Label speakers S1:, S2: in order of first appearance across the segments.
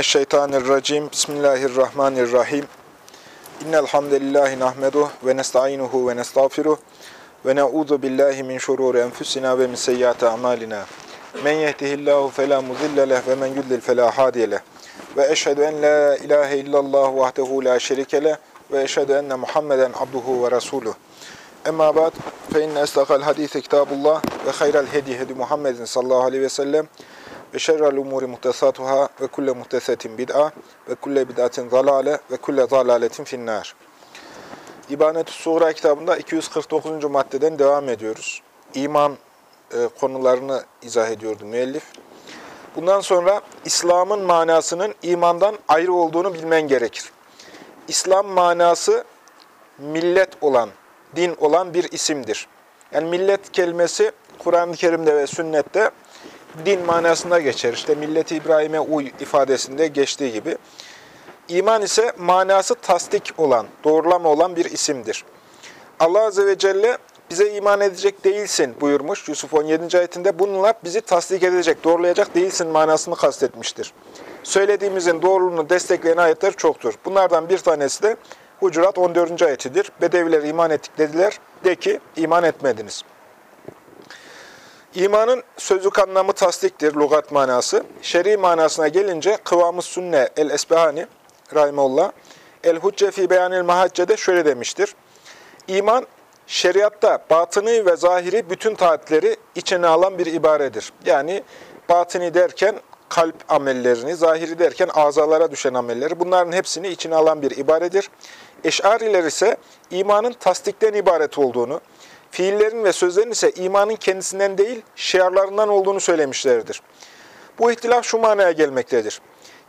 S1: mineşşeytanirracim. Bismillahirrahmanirrahim. İnnel hamdelellahi nahmeduh ve nestainuhu ve nestağfiruh ve na'udzu billahi min şururi enfusina ve min seyyiati a'malina. Men yehdihillahu fela mudille leh ve men yudlil fela hadiye leh. Ve eşhedü en la ilahe illallah vahdehu la şerike leh ve eşhedü enne Muhammeden abduhu ve resuluh. Emma ba'd fe inne estaqal hadise kitabullah ve hayral hedi hedi Muhammedin sallallahu aleyhi ve sellem ve şerrel umuri muhtesatuhâ ve kulle muhtesetin bid'a ve kulle bid'atin zalale ve kulle zalaletin finnâr. İbanet-ü Suğra kitabında 249. maddeden devam ediyoruz. İman e, konularını izah ediyordu müellif. Bundan sonra İslam'ın manasının imandan ayrı olduğunu bilmen gerekir. İslam manası millet olan, din olan bir isimdir. Yani millet kelimesi Kur'an-ı Kerim'de ve sünnette din manasında geçer. İşte milleti İbrahim'e uy ifadesinde geçtiği gibi. İman ise manası tasdik olan, doğrulama olan bir isimdir. Allah Azze ve Celle bize iman edecek değilsin buyurmuş Yusuf 17. ayetinde. Bununla bizi tasdik edecek, doğrulayacak değilsin manasını kastetmiştir. Söylediğimizin doğruluğunu destekleyen ayetler çoktur. Bunlardan bir tanesi de Hucurat 14. ayetidir. Bedeviler iman ettik dediler. De ki iman etmediniz. İmanın sözlük anlamı tasdiktir, lugat manası. Şer'i manasına gelince kıvamı sünne el-esbehani, rahimullah, el-hucce fi beyanil mahacce'de şöyle demiştir. İman, şeriatta batını ve zahiri bütün taatleri içine alan bir ibaredir. Yani batını derken kalp amellerini, zahiri derken azalara düşen amelleri, bunların hepsini içine alan bir ibaredir. Eş'ariler ise imanın tasdikten ibaret olduğunu, fiillerin ve sözlerin ise imanın kendisinden değil, şiarlarından olduğunu söylemişlerdir. Bu ihtilaf şu manaya gelmektedir.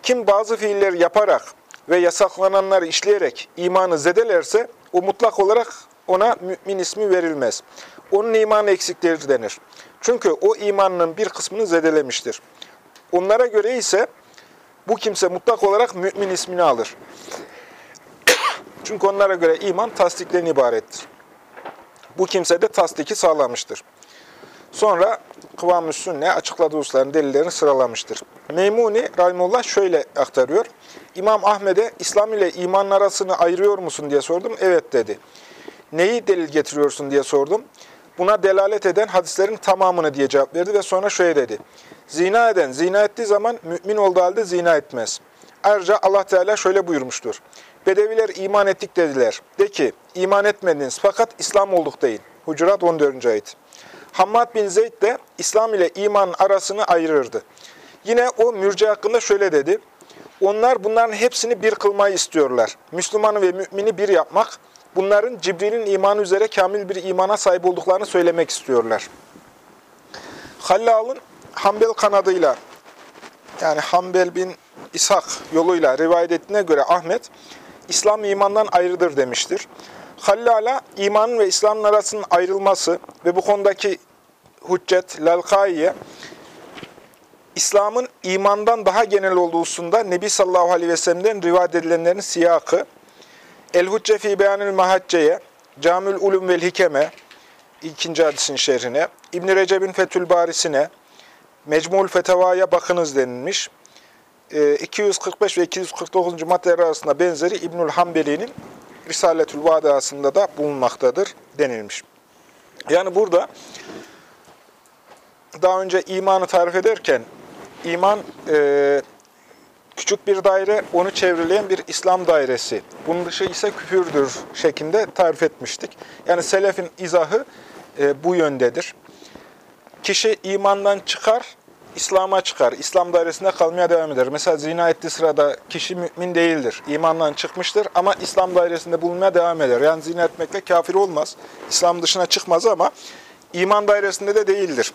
S1: Kim bazı fiilleri yaparak ve yasaklananları işleyerek imanı zedelerse, o mutlak olarak ona mümin ismi verilmez. Onun imanı eksikleri denir. Çünkü o imanının bir kısmını zedelemiştir. Onlara göre ise bu kimse mutlak olarak mümin ismini alır. Çünkü onlara göre iman tasdikten ibarettir. Bu kimse de tasdiki sağlamıştır. Sonra kıvam-ı sünne açıkladığı hususların delillerini sıralamıştır. Meymuni Rahimullah şöyle aktarıyor. İmam Ahmet'e İslam ile imanın arasını ayırıyor musun diye sordum. Evet dedi. Neyi delil getiriyorsun diye sordum. Buna delalet eden hadislerin tamamını diye cevap verdi ve sonra şöyle dedi. Zina eden zina ettiği zaman mümin olduğu halde zina etmez. Ayrıca Allah Teala şöyle buyurmuştur. Bedeviler iman ettik dediler. De ki iman etmediniz fakat İslam olduk deyin. Hucurat 14. ayet. Hammad bin Zeyd de İslam ile iman arasını ayırırdı. Yine o mürce hakkında şöyle dedi. Onlar bunların hepsini bir kılmayı istiyorlar. Müslümanı ve mümini bir yapmak, bunların Cibril'in imanı üzere kamil bir imana sahip olduklarını söylemek istiyorlar. Hallal'ın Hanbel kanadıyla, yani Hanbel bin İshak yoluyla rivayet ettiğine göre Ahmet, İslam imandan ayrıdır demiştir. Hallal'a imanın ve İslam'ın arasının ayrılması ve bu konudaki hüccet, lalkaiye, İslam'ın imandan daha genel olduğu hususunda Nebi sallallahu aleyhi ve sellem'den rivayet edilenlerin siyakı, El-Hucce fi beyanil mahacce'ye, Camül Ulum vel Hikeme, ikinci hadisin şerhine, İbn-i Recep'in Fethül Barisine, Mecmul Feteva'ya bakınız denilmiş. 245 ve 249. maddeler arasında benzeri İbnül Hanbeli'nin Risaletül Vadası'nda da bulunmaktadır denilmiş. Yani burada daha önce imanı tarif ederken iman e, küçük bir daire, onu çevreleyen bir İslam dairesi. Bunun dışı ise küfürdür şeklinde tarif etmiştik. Yani selefin izahı e, bu yöndedir. Kişi imandan çıkar, İslam'a çıkar. İslam dairesinde kalmaya devam eder. Mesela zina ettiği sırada kişi mümin değildir. İmandan çıkmıştır ama İslam dairesinde bulunmaya devam eder. Yani zina etmekle kafir olmaz. İslam dışına çıkmaz ama iman dairesinde de değildir.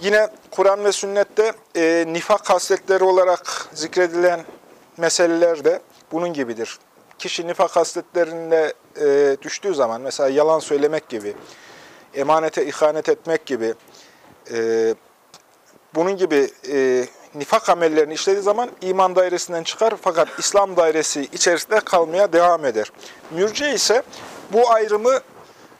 S1: Yine Kur'an ve sünnette e, nifak hasletleri olarak zikredilen meseleler de bunun gibidir. Kişi nifak hasletlerinde e, düştüğü zaman mesela yalan söylemek gibi, emanete ihanet etmek gibi, e, bunun gibi e, nifak amellerini işlediği zaman iman dairesinden çıkar fakat İslam dairesi içerisinde kalmaya devam eder. Mürce ise bu ayrımı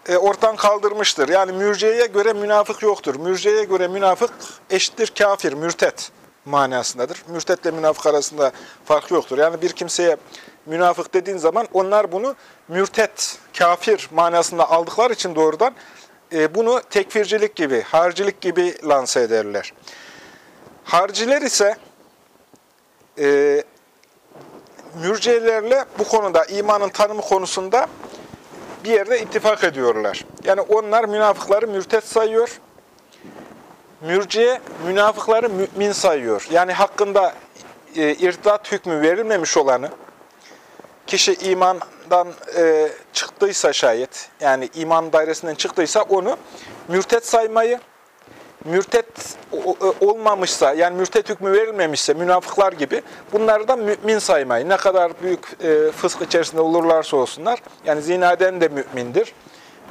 S1: e, ortadan kaldırmıştır. Yani mürceye göre münafık yoktur. Mürceye göre münafık eşittir kafir, mürtet. manasındadır. Mürtetle münafık arasında fark yoktur. Yani bir kimseye münafık dediğin zaman onlar bunu mürtet, kafir manasında aldıkları için doğrudan e, bunu tekfircilik gibi, harcilik gibi lanse ederler. Harciler ise e, mürciyelerle bu konuda, imanın tanımı konusunda bir yerde ittifak ediyorlar. Yani onlar münafıkları mürtet sayıyor. Mürciye münafıkları mümin sayıyor. Yani hakkında e, irtidat hükmü verilmemiş olanı, kişi imandan e, çıktıysa şayet, yani iman dairesinden çıktıysa onu mürtet saymayı, mürtet olmamışsa, yani mürtet hükmü verilmemişse, münafıklar gibi, bunları da mümin saymayı, ne kadar büyük e, fısk içerisinde olurlarsa olsunlar, yani zinaden de mümindir,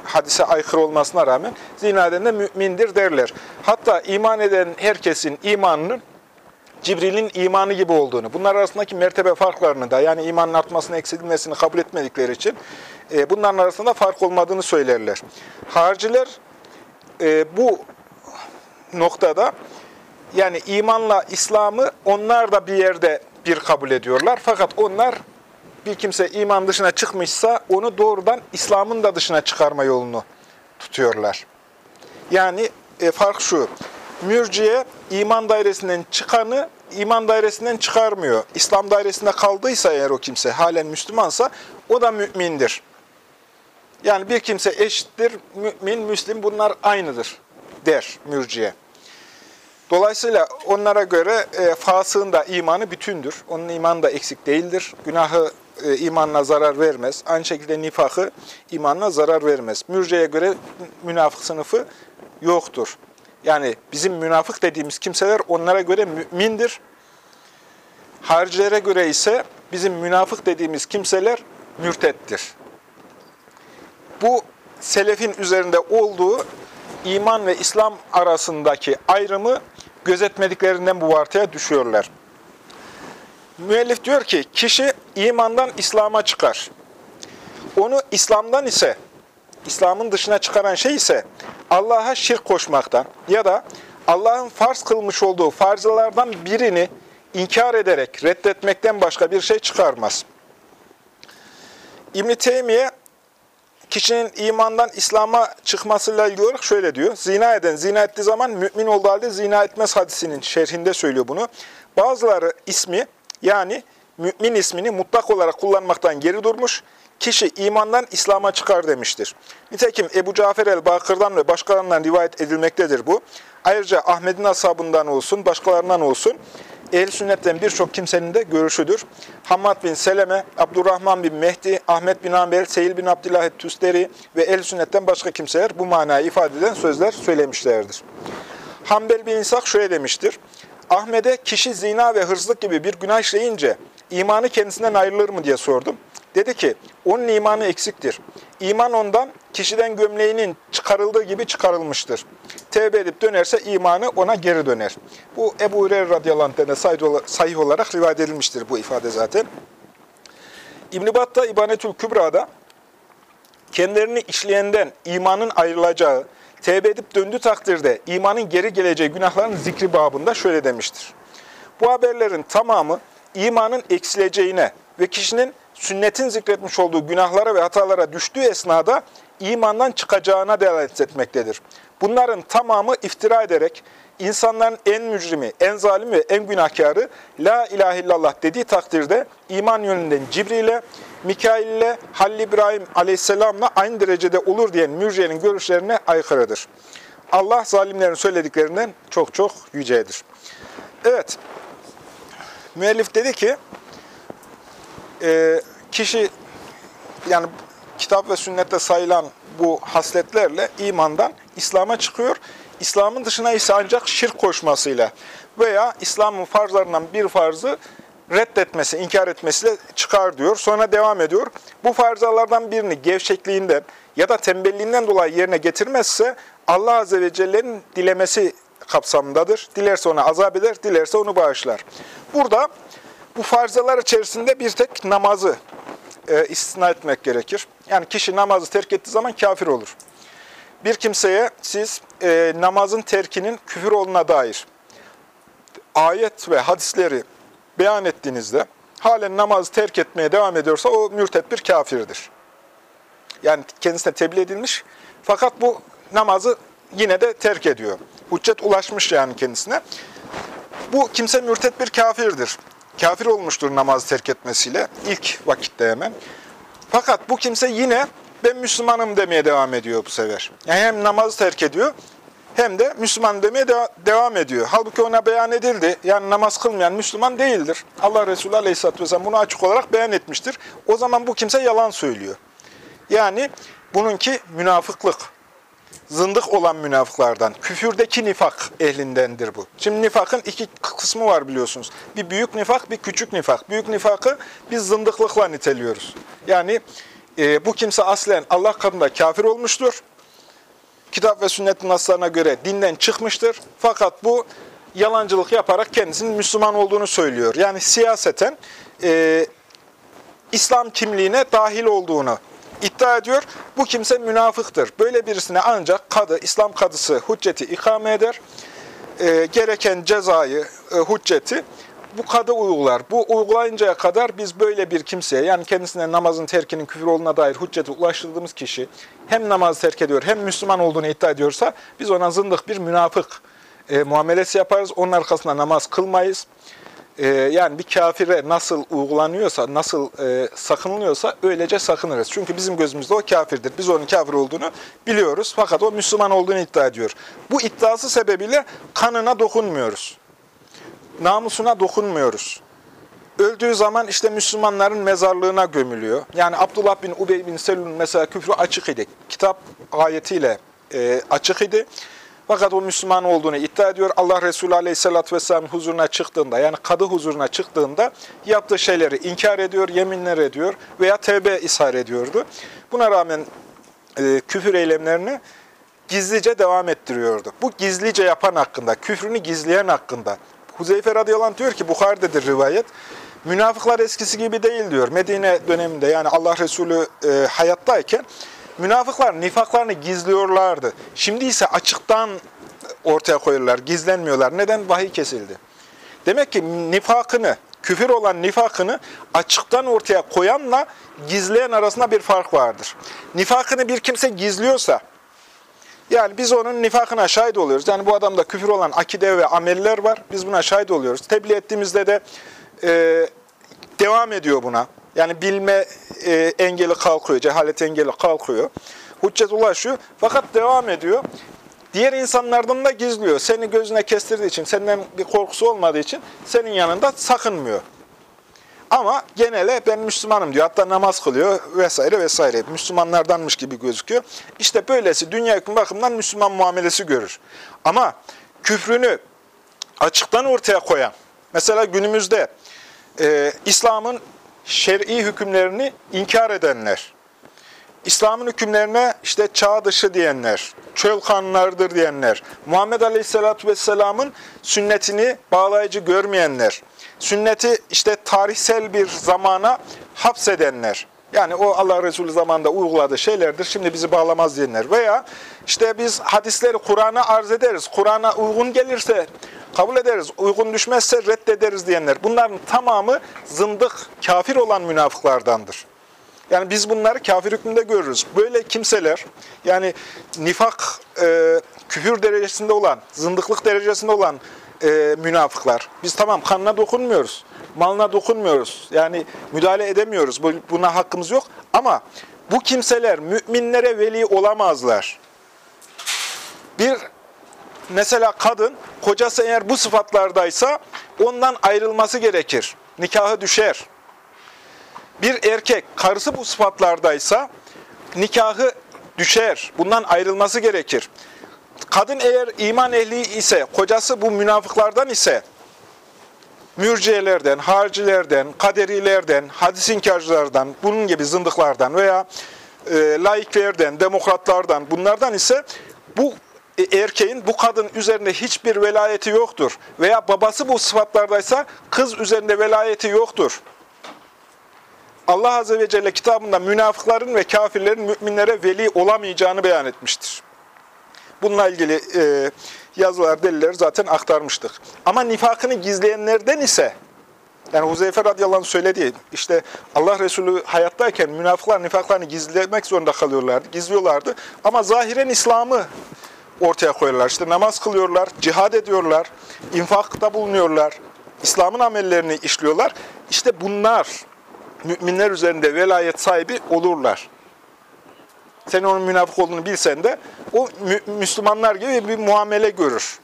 S1: hadise aykırı olmasına rağmen, zinaden de mümindir derler. Hatta iman eden herkesin imanının, Cibril'in imanı gibi olduğunu, bunlar arasındaki mertebe farklarını da, yani imanın artmasını, eksilmesini kabul etmedikleri için, e, bunların arasında fark olmadığını söylerler. Harciler, e, bu noktada yani imanla İslam'ı onlar da bir yerde bir kabul ediyorlar. Fakat onlar bir kimse iman dışına çıkmışsa onu doğrudan İslam'ın da dışına çıkarma yolunu tutuyorlar. Yani e, fark şu, mürciye iman dairesinden çıkanı iman dairesinden çıkarmıyor. İslam dairesinde kaldıysa eğer o kimse halen Müslümansa o da mümindir. Yani bir kimse eşittir, mümin, müslim bunlar aynıdır der mürciye. Dolayısıyla onlara göre e, fasığın da imanı bütündür. Onun imanı da eksik değildir. Günahı e, imanına zarar vermez. Aynı şekilde nifakı imanına zarar vermez. Mürceye göre münafık sınıfı yoktur. Yani bizim münafık dediğimiz kimseler onlara göre mümindir. Haricilere göre ise bizim münafık dediğimiz kimseler mürtettir. Bu selefin üzerinde olduğu iman ve İslam arasındaki ayrımı gözetmediklerinden bu vartıya düşüyorlar. Müellif diyor ki, kişi imandan İslam'a çıkar. Onu İslam'dan ise, İslam'ın dışına çıkaran şey ise Allah'a şirk koşmaktan ya da Allah'ın farz kılmış olduğu farzlardan birini inkar ederek reddetmekten başka bir şey çıkarmaz. İbn-i Teymiye kişinin imandan İslam'a çıkmasıyla ilgili olarak şöyle diyor. Zina eden, zina ettiği zaman mümin olduğu halde zina etmez hadisinin şerhinde söylüyor bunu. Bazıları ismi yani mümin ismini mutlak olarak kullanmaktan geri durmuş, kişi imandan İslam'a çıkar demiştir. Nitekim Ebu Cafer el-Bakır'dan ve başkalarından rivayet edilmektedir bu. Ayrıca Ahmet'in ashabından olsun, başkalarından olsun, ehl sünnetten birçok kimsenin de görüşüdür. Hammad bin Seleme, Abdurrahman bin Mehdi, Ahmet bin Ambel, Seyil bin Abdullah Tüsteri ve ehl sünnetten başka kimseler bu manayı ifade eden sözler söylemişlerdir. Hanbel bin İshak şöyle demiştir. Ahmet'e kişi zina ve hırsızlık gibi bir günah işleyince imanı kendisinden ayrılır mı diye sordum. Dedi ki, onun imanı eksiktir. İman ondan kişiden gömleğinin çıkarıldığı gibi çıkarılmıştır. Tevbe edip dönerse imanı ona geri döner. Bu Ebu Hureyre radıyallahu anh'den sahih olarak rivayet edilmiştir bu ifade zaten. İbn-i Battah İbanetül Kübra'da kendilerini işleyenden imanın ayrılacağı, tevbe edip döndü takdirde imanın geri geleceği günahların zikri babında şöyle demiştir. Bu haberlerin tamamı imanın eksileceğine ve kişinin sünnetin zikretmiş olduğu günahlara ve hatalara düştüğü esnada imandan çıkacağına delalet etmektedir. Bunların tamamı iftira ederek insanların en mücrimi, en zalim ve en günahkarı La ilahe illallah dediği takdirde iman yönünden Cibril'e, Mikail ile Halil İbrahim aleyhisselamla aynı derecede olur diyen mürciyenin görüşlerine aykırıdır. Allah zalimlerin söylediklerinden çok çok yücedir. Evet, müellif dedi ki, e, kişi yani kitap ve sünnette sayılan bu hasletlerle imandan İslam'a çıkıyor. İslam'ın dışına ise ancak şirk koşmasıyla veya İslam'ın farzlarından bir farzı reddetmesi, inkar etmesiyle çıkar diyor. Sonra devam ediyor. Bu farzalardan birini gevşekliğinden ya da tembelliğinden dolayı yerine getirmezse Allah Azze ve Celle'nin dilemesi kapsamındadır. Dilerse ona azap eder, dilerse onu bağışlar. Burada bu farzalar içerisinde bir tek namazı e, istisna etmek gerekir. Yani kişi namazı terk ettiği zaman kafir olur. Bir kimseye siz e, namazın terkinin küfür olduğuna dair ayet ve hadisleri beyan ettiğinizde halen namazı terk etmeye devam ediyorsa o mürtet bir kafirdir. Yani kendisine tebliğ edilmiş fakat bu namazı yine de terk ediyor. Hüccet ulaşmış yani kendisine. Bu kimse mürtet bir kafirdir. Kafir olmuştur namazı terk etmesiyle ilk vakitte hemen. Fakat bu kimse yine ben Müslümanım demeye devam ediyor bu sefer. Yani hem namazı terk ediyor hem de Müslüman demeye de devam ediyor. Halbuki ona beyan edildi. Yani namaz kılmayan Müslüman değildir. Allah Resulü Aleyhisselatü Vesselam bunu açık olarak beyan etmiştir. O zaman bu kimse yalan söylüyor. Yani bununki münafıklık. Zındık olan münafıklardan. Küfürdeki nifak ehlindendir bu. Şimdi nifakın iki kısmı var biliyorsunuz. Bir büyük nifak, bir küçük nifak. Büyük nifakı biz zındıklıkla niteliyoruz. Yani e, bu kimse aslen Allah katında kafir olmuştur. Kitap ve sünnet naslarına göre dinden çıkmıştır. Fakat bu yalancılık yaparak kendisinin Müslüman olduğunu söylüyor. Yani siyaseten e, İslam kimliğine dahil olduğunu iddia ediyor. Bu kimse münafıktır. Böyle birisine ancak kadı, İslam kadısı hücceti ikame eder. E, gereken cezayı, e, hücceti bu kadı uygular. Bu uygulayıncaya kadar biz böyle bir kimseye, yani kendisine namazın terkinin küfür olduğuna dair hüccete ulaştırdığımız kişi hem namazı terk ediyor hem Müslüman olduğunu iddia ediyorsa biz ona zındık bir münafık e, muamelesi yaparız. Onun arkasında namaz kılmayız e, yani bir kafire nasıl uygulanıyorsa, nasıl e, sakınılıyorsa öylece sakınırız. Çünkü bizim gözümüzde o kafirdir. Biz onun kafir olduğunu biliyoruz fakat o Müslüman olduğunu iddia ediyor. Bu iddiası sebebiyle kanına dokunmuyoruz. Namusuna dokunmuyoruz. Öldüğü zaman işte Müslümanların mezarlığına gömülüyor. Yani Abdullah bin Ubey bin Selül'ün mesela küfrü açık idi. Kitap ayetiyle e, açık idi. Fakat o Müslüman olduğunu iddia ediyor. Allah Resulü Aleyhisselatü Vesselam huzuruna çıktığında, yani kadı huzuruna çıktığında yaptığı şeyleri inkar ediyor, yeminler ediyor veya tevbe ishar ediyordu. Buna rağmen e, küfür eylemlerini gizlice devam ettiriyordu. Bu gizlice yapan hakkında, küfrünü gizleyen hakkında. Huzeyfe radıyallahu anh diyor ki, Bukhari'dedir rivayet, münafıklar eskisi gibi değil diyor. Medine döneminde yani Allah Resulü e, hayattayken, Münafıklar nifaklarını gizliyorlardı. Şimdi ise açıktan ortaya koyuyorlar, gizlenmiyorlar. Neden? Vahiy kesildi. Demek ki nifakını, küfür olan nifakını açıktan ortaya koyanla gizleyen arasında bir fark vardır. Nifakını bir kimse gizliyorsa, yani biz onun nifakına şahit oluyoruz. Yani bu adamda küfür olan akide ve ameller var. Biz buna şahit oluyoruz. Tebliğ ettiğimizde de e, devam ediyor buna. Yani bilme e, engeli kalkıyor, cehalet engeli kalkıyor. Hüccet ulaşıyor fakat devam ediyor. Diğer insanlardan da gizliyor. Seni gözüne kestirdiği için, senden bir korkusu olmadığı için senin yanında sakınmıyor. Ama genele ben Müslümanım diyor. Hatta namaz kılıyor vesaire vesaire. Müslümanlardanmış gibi gözüküyor. İşte böylesi dünya hükmü bakımından Müslüman muamelesi görür. Ama küfrünü açıktan ortaya koyan, mesela günümüzde e, İslam'ın şer'i hükümlerini inkar edenler, İslam'ın hükümlerine işte çağ dışı diyenler, çöl kanunlarıdır diyenler, Muhammed Aleyhisselatü Vesselam'ın sünnetini bağlayıcı görmeyenler, sünneti işte tarihsel bir zamana hapsedenler, yani o Allah Resulü zamanında uyguladığı şeylerdir, şimdi bizi bağlamaz diyenler veya işte biz hadisleri Kur'an'a arz ederiz, Kur'an'a uygun gelirse kabul ederiz, uygun düşmezse reddederiz diyenler. Bunların tamamı zındık, kafir olan münafıklardandır. Yani biz bunları kafir hükmünde görürüz. Böyle kimseler, yani nifak, e, küfür derecesinde olan, zındıklık derecesinde olan e, münafıklar. Biz tamam kanına dokunmuyoruz, malına dokunmuyoruz. Yani müdahale edemiyoruz, buna hakkımız yok. Ama bu kimseler müminlere veli olamazlar. Bir mesela kadın, kocası eğer bu sıfatlardaysa ondan ayrılması gerekir. Nikahı düşer. Bir erkek, karısı bu sıfatlardaysa nikahı düşer. Bundan ayrılması gerekir. Kadın eğer iman ehli ise, kocası bu münafıklardan ise, mürciyelerden, harcilerden, kaderilerden, hadis inkarcılardan, bunun gibi zındıklardan veya e, laiklerden, demokratlardan, bunlardan ise bu e, erkeğin bu kadın üzerinde hiçbir velayeti yoktur. Veya babası bu sıfatlardaysa kız üzerinde velayeti yoktur. Allah Azze ve Celle kitabında münafıkların ve kafirlerin müminlere veli olamayacağını beyan etmiştir. Bununla ilgili e, yazılar, deliller zaten aktarmıştık. Ama nifakını gizleyenlerden ise, yani Huzeyfe radıyallahu anh söylediği, işte Allah Resulü hayattayken münafıklar nifaklarını gizlemek zorunda kalıyorlardı, gizliyorlardı. Ama zahiren İslam'ı ortaya koyuyorlar. İşte namaz kılıyorlar, cihad ediyorlar, infakta bulunuyorlar, İslam'ın amellerini işliyorlar. İşte bunlar müminler üzerinde velayet sahibi olurlar. Sen onun münafık olduğunu bilsen de o Müslümanlar gibi bir muamele görür.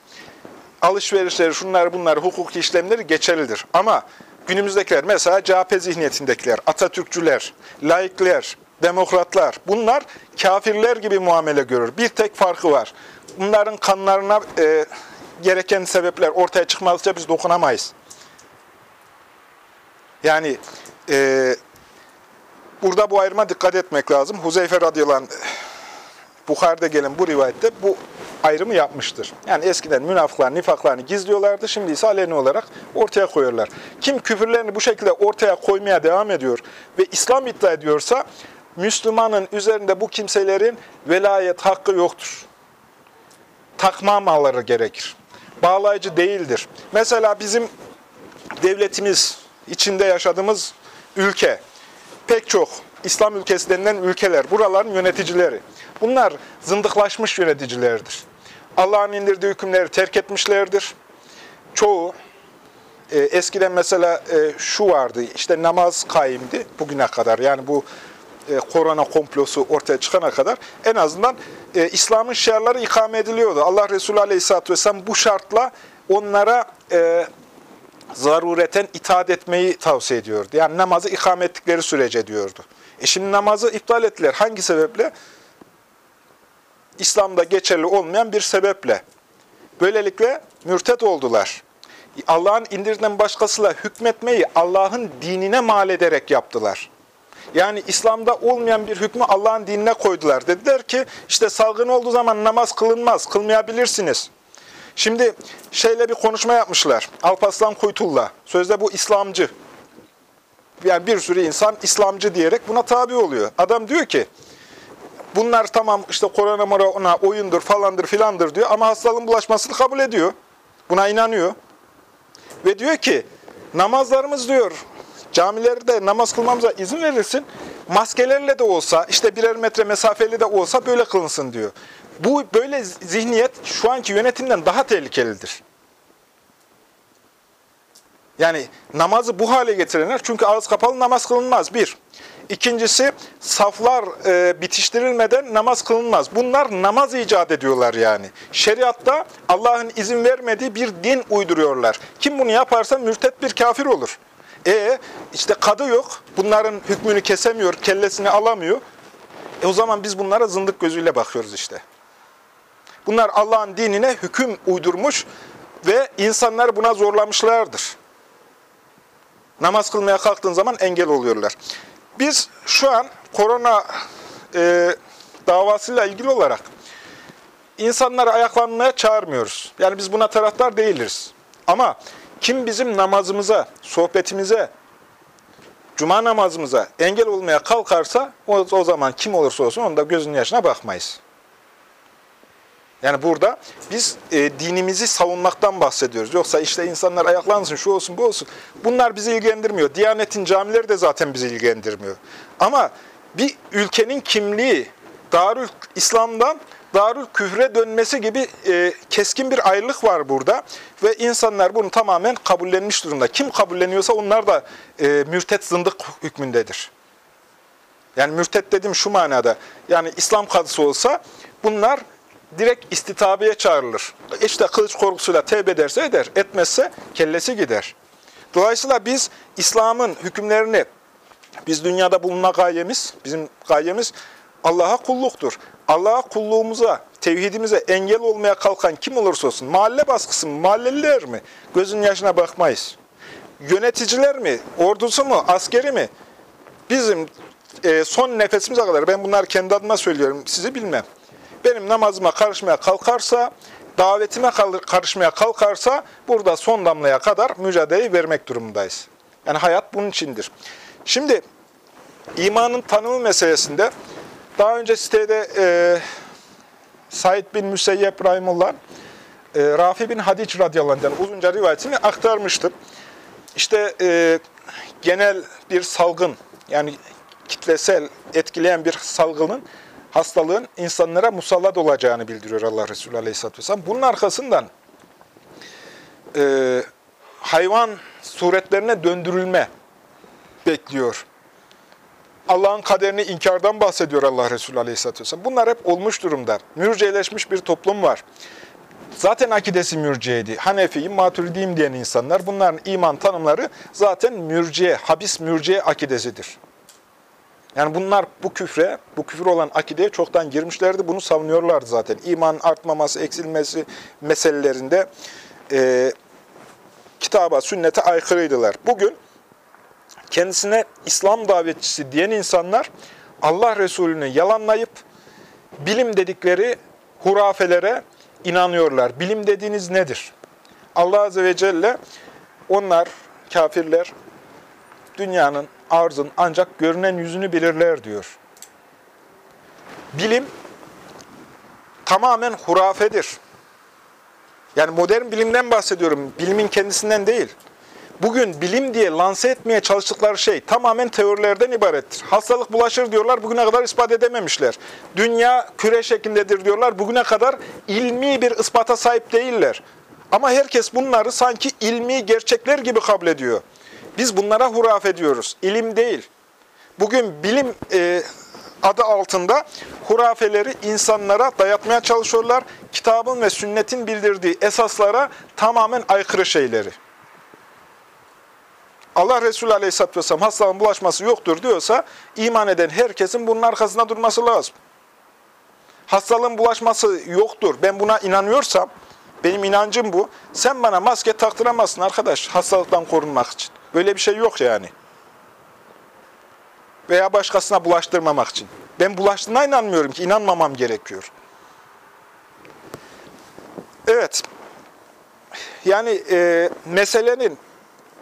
S1: Alışverişleri, şunlar bunlar, hukuk işlemleri geçerlidir. Ama günümüzdekiler, mesela CHP zihniyetindekiler, Atatürkçüler, laikler, demokratlar, bunlar kafirler gibi muamele görür. Bir tek farkı var. Bunların kanlarına e, gereken sebepler ortaya çıkmazsa biz dokunamayız. Yani e, burada bu ayrıma dikkat etmek lazım. Huzeyfe radıyallahu anh, Bukhari'de gelen bu rivayette bu ayrımı yapmıştır. Yani eskiden münafıklar nifaklarını gizliyorlardı, şimdi ise aleni olarak ortaya koyuyorlar. Kim küfürlerini bu şekilde ortaya koymaya devam ediyor ve İslam iddia ediyorsa, Müslümanın üzerinde bu kimselerin velayet hakkı yoktur. Takma malları gerekir. Bağlayıcı değildir. Mesela bizim devletimiz, içinde yaşadığımız ülke, pek çok İslam ülkesi denilen ülkeler, buraların yöneticileri. Bunlar zındıklaşmış yöneticilerdir. Allah'ın indirdiği hükümleri terk etmişlerdir. Çoğu, e, eskiden mesela e, şu vardı, işte namaz kaimdi bugüne kadar. Yani bu e, korona komplosu ortaya çıkana kadar en azından e, İslam'ın şiarları ikame ediliyordu. Allah Resulü Aleyhisselatü Vesselam bu şartla onlara e, zarureten itaat etmeyi tavsiye ediyordu. Yani namazı ikame ettikleri sürece diyordu. E şimdi namazı iptal ettiler. Hangi sebeple? İslam'da geçerli olmayan bir sebeple. Böylelikle mürtet oldular. Allah'ın indirdiğinden başkasıyla hükmetmeyi Allah'ın dinine mal ederek yaptılar. Yani İslam'da olmayan bir hükmü Allah'ın dinine koydular. Dediler ki işte salgın olduğu zaman namaz kılınmaz, kılmayabilirsiniz. Şimdi şeyle bir konuşma yapmışlar. Alparslan Kuytul'la. Sözde bu İslamcı. Yani bir sürü insan İslamcı diyerek buna tabi oluyor. Adam diyor ki, bunlar tamam işte korona morona oyundur falandır filandır diyor ama hastalığın bulaşmasını kabul ediyor. Buna inanıyor. Ve diyor ki, namazlarımız diyor, camilerde namaz kılmamıza izin verirsin, maskelerle de olsa, işte birer metre mesafeli de olsa böyle kılınsın diyor. Bu böyle zihniyet şu anki yönetimden daha tehlikelidir. Yani namazı bu hale getirenler, çünkü ağız kapalı namaz kılınmaz bir. İkincisi, saflar e, bitiştirilmeden namaz kılınmaz. Bunlar namaz icat ediyorlar yani. Şeriatta Allah'ın izin vermediği bir din uyduruyorlar. Kim bunu yaparsa mürtet bir kafir olur. E işte kadı yok, bunların hükmünü kesemiyor, kellesini alamıyor. E o zaman biz bunlara zındık gözüyle bakıyoruz işte. Bunlar Allah'ın dinine hüküm uydurmuş ve insanlar buna zorlamışlardır. Namaz kılmaya kalktığın zaman engel oluyorlar. Biz şu an korona e, davasıyla ilgili olarak insanları ayaklanmaya çağırmıyoruz. Yani biz buna taraftar değiliz. Ama kim bizim namazımıza, sohbetimize, cuma namazımıza engel olmaya kalkarsa o, o zaman kim olursa olsun onda gözünün yaşına bakmayız. Yani burada biz e, dinimizi savunmaktan bahsediyoruz. Yoksa işte insanlar ayaklansın, şu olsun, bu olsun. Bunlar bizi ilgilendirmiyor. Diyanetin camileri de zaten bizi ilgilendirmiyor. Ama bir ülkenin kimliği Darül İslam'dan Darül Küfre dönmesi gibi e, keskin bir ayrılık var burada. Ve insanlar bunu tamamen kabullenmiş durumda. Kim kabulleniyorsa onlar da e, mürtet zındık hükmündedir. Yani mürtet dedim şu manada. Yani İslam kadısı olsa bunlar direkt istitabeye çağrılır. İşte kılıç korkusuyla tevbe ederse eder, etmezse kellesi gider. Dolayısıyla biz İslam'ın hükümlerini, biz dünyada bulunma gayemiz, bizim gayemiz Allah'a kulluktur. Allah'a kulluğumuza, tevhidimize engel olmaya kalkan kim olursa olsun, mahalle baskısı mı, mahalleliler mi, gözün yaşına bakmayız. Yöneticiler mi, ordusu mu, askeri mi, bizim e, son nefesimize kadar, ben bunları kendi adıma söylüyorum, sizi bilmem benim namazıma karışmaya kalkarsa, davetime karışmaya kalkarsa burada son damlaya kadar mücadeleyi vermek durumundayız. Yani hayat bunun içindir. Şimdi imanın tanımı meselesinde daha önce sitede e, Said bin Müseyyep Rahimullah e, Rafi bin Hadiç radıyallahu anh uzunca rivayetini aktarmıştım. İşte e, genel bir salgın yani kitlesel etkileyen bir salgının hastalığın insanlara musallat olacağını bildiriyor Allah Resulü Aleyhisselatü Vesselam. Bunun arkasından e, hayvan suretlerine döndürülme bekliyor. Allah'ın kaderini inkardan bahsediyor Allah Resulü Aleyhisselatü Vesselam. Bunlar hep olmuş durumda. Mürceleşmiş bir toplum var. Zaten akidesi mürciyeydi. Hanefiyim, maturidiyim diyen insanlar. Bunların iman tanımları zaten mürciye, habis mürciye akidesidir. Yani bunlar bu küfre, bu küfür olan akideye çoktan girmişlerdi. Bunu savunuyorlardı zaten. İman artmaması, eksilmesi meselelerinde e, kitaba, sünnete aykırıydılar. Bugün kendisine İslam davetçisi diyen insanlar Allah Resulü'nü yalanlayıp bilim dedikleri hurafelere inanıyorlar. Bilim dediğiniz nedir? Allah Azze ve Celle onlar, kafirler, dünyanın, arzın ancak görünen yüzünü bilirler diyor. Bilim tamamen hurafedir. Yani modern bilimden bahsediyorum. Bilimin kendisinden değil. Bugün bilim diye lanse etmeye çalıştıkları şey tamamen teorilerden ibarettir. Hastalık bulaşır diyorlar, bugüne kadar ispat edememişler. Dünya küre şeklindedir diyorlar, bugüne kadar ilmi bir ispata sahip değiller. Ama herkes bunları sanki ilmi gerçekler gibi kabul ediyor. Biz bunlara hurafe diyoruz, ilim değil. Bugün bilim e, adı altında hurafeleri insanlara dayatmaya çalışıyorlar. Kitabın ve sünnetin bildirdiği esaslara tamamen aykırı şeyleri. Allah Resulü Aleyhisselatü Vesselam hastalığın bulaşması yoktur diyorsa iman eden herkesin bunun arkasında durması lazım. Hastalığın bulaşması yoktur. Ben buna inanıyorsam, benim inancım bu. Sen bana maske taktıramazsın arkadaş hastalıktan korunmak için. Böyle bir şey yok yani. Veya başkasına bulaştırmamak için. Ben bulaştığına inanmıyorum ki, inanmamam gerekiyor. Evet. Yani e, meselenin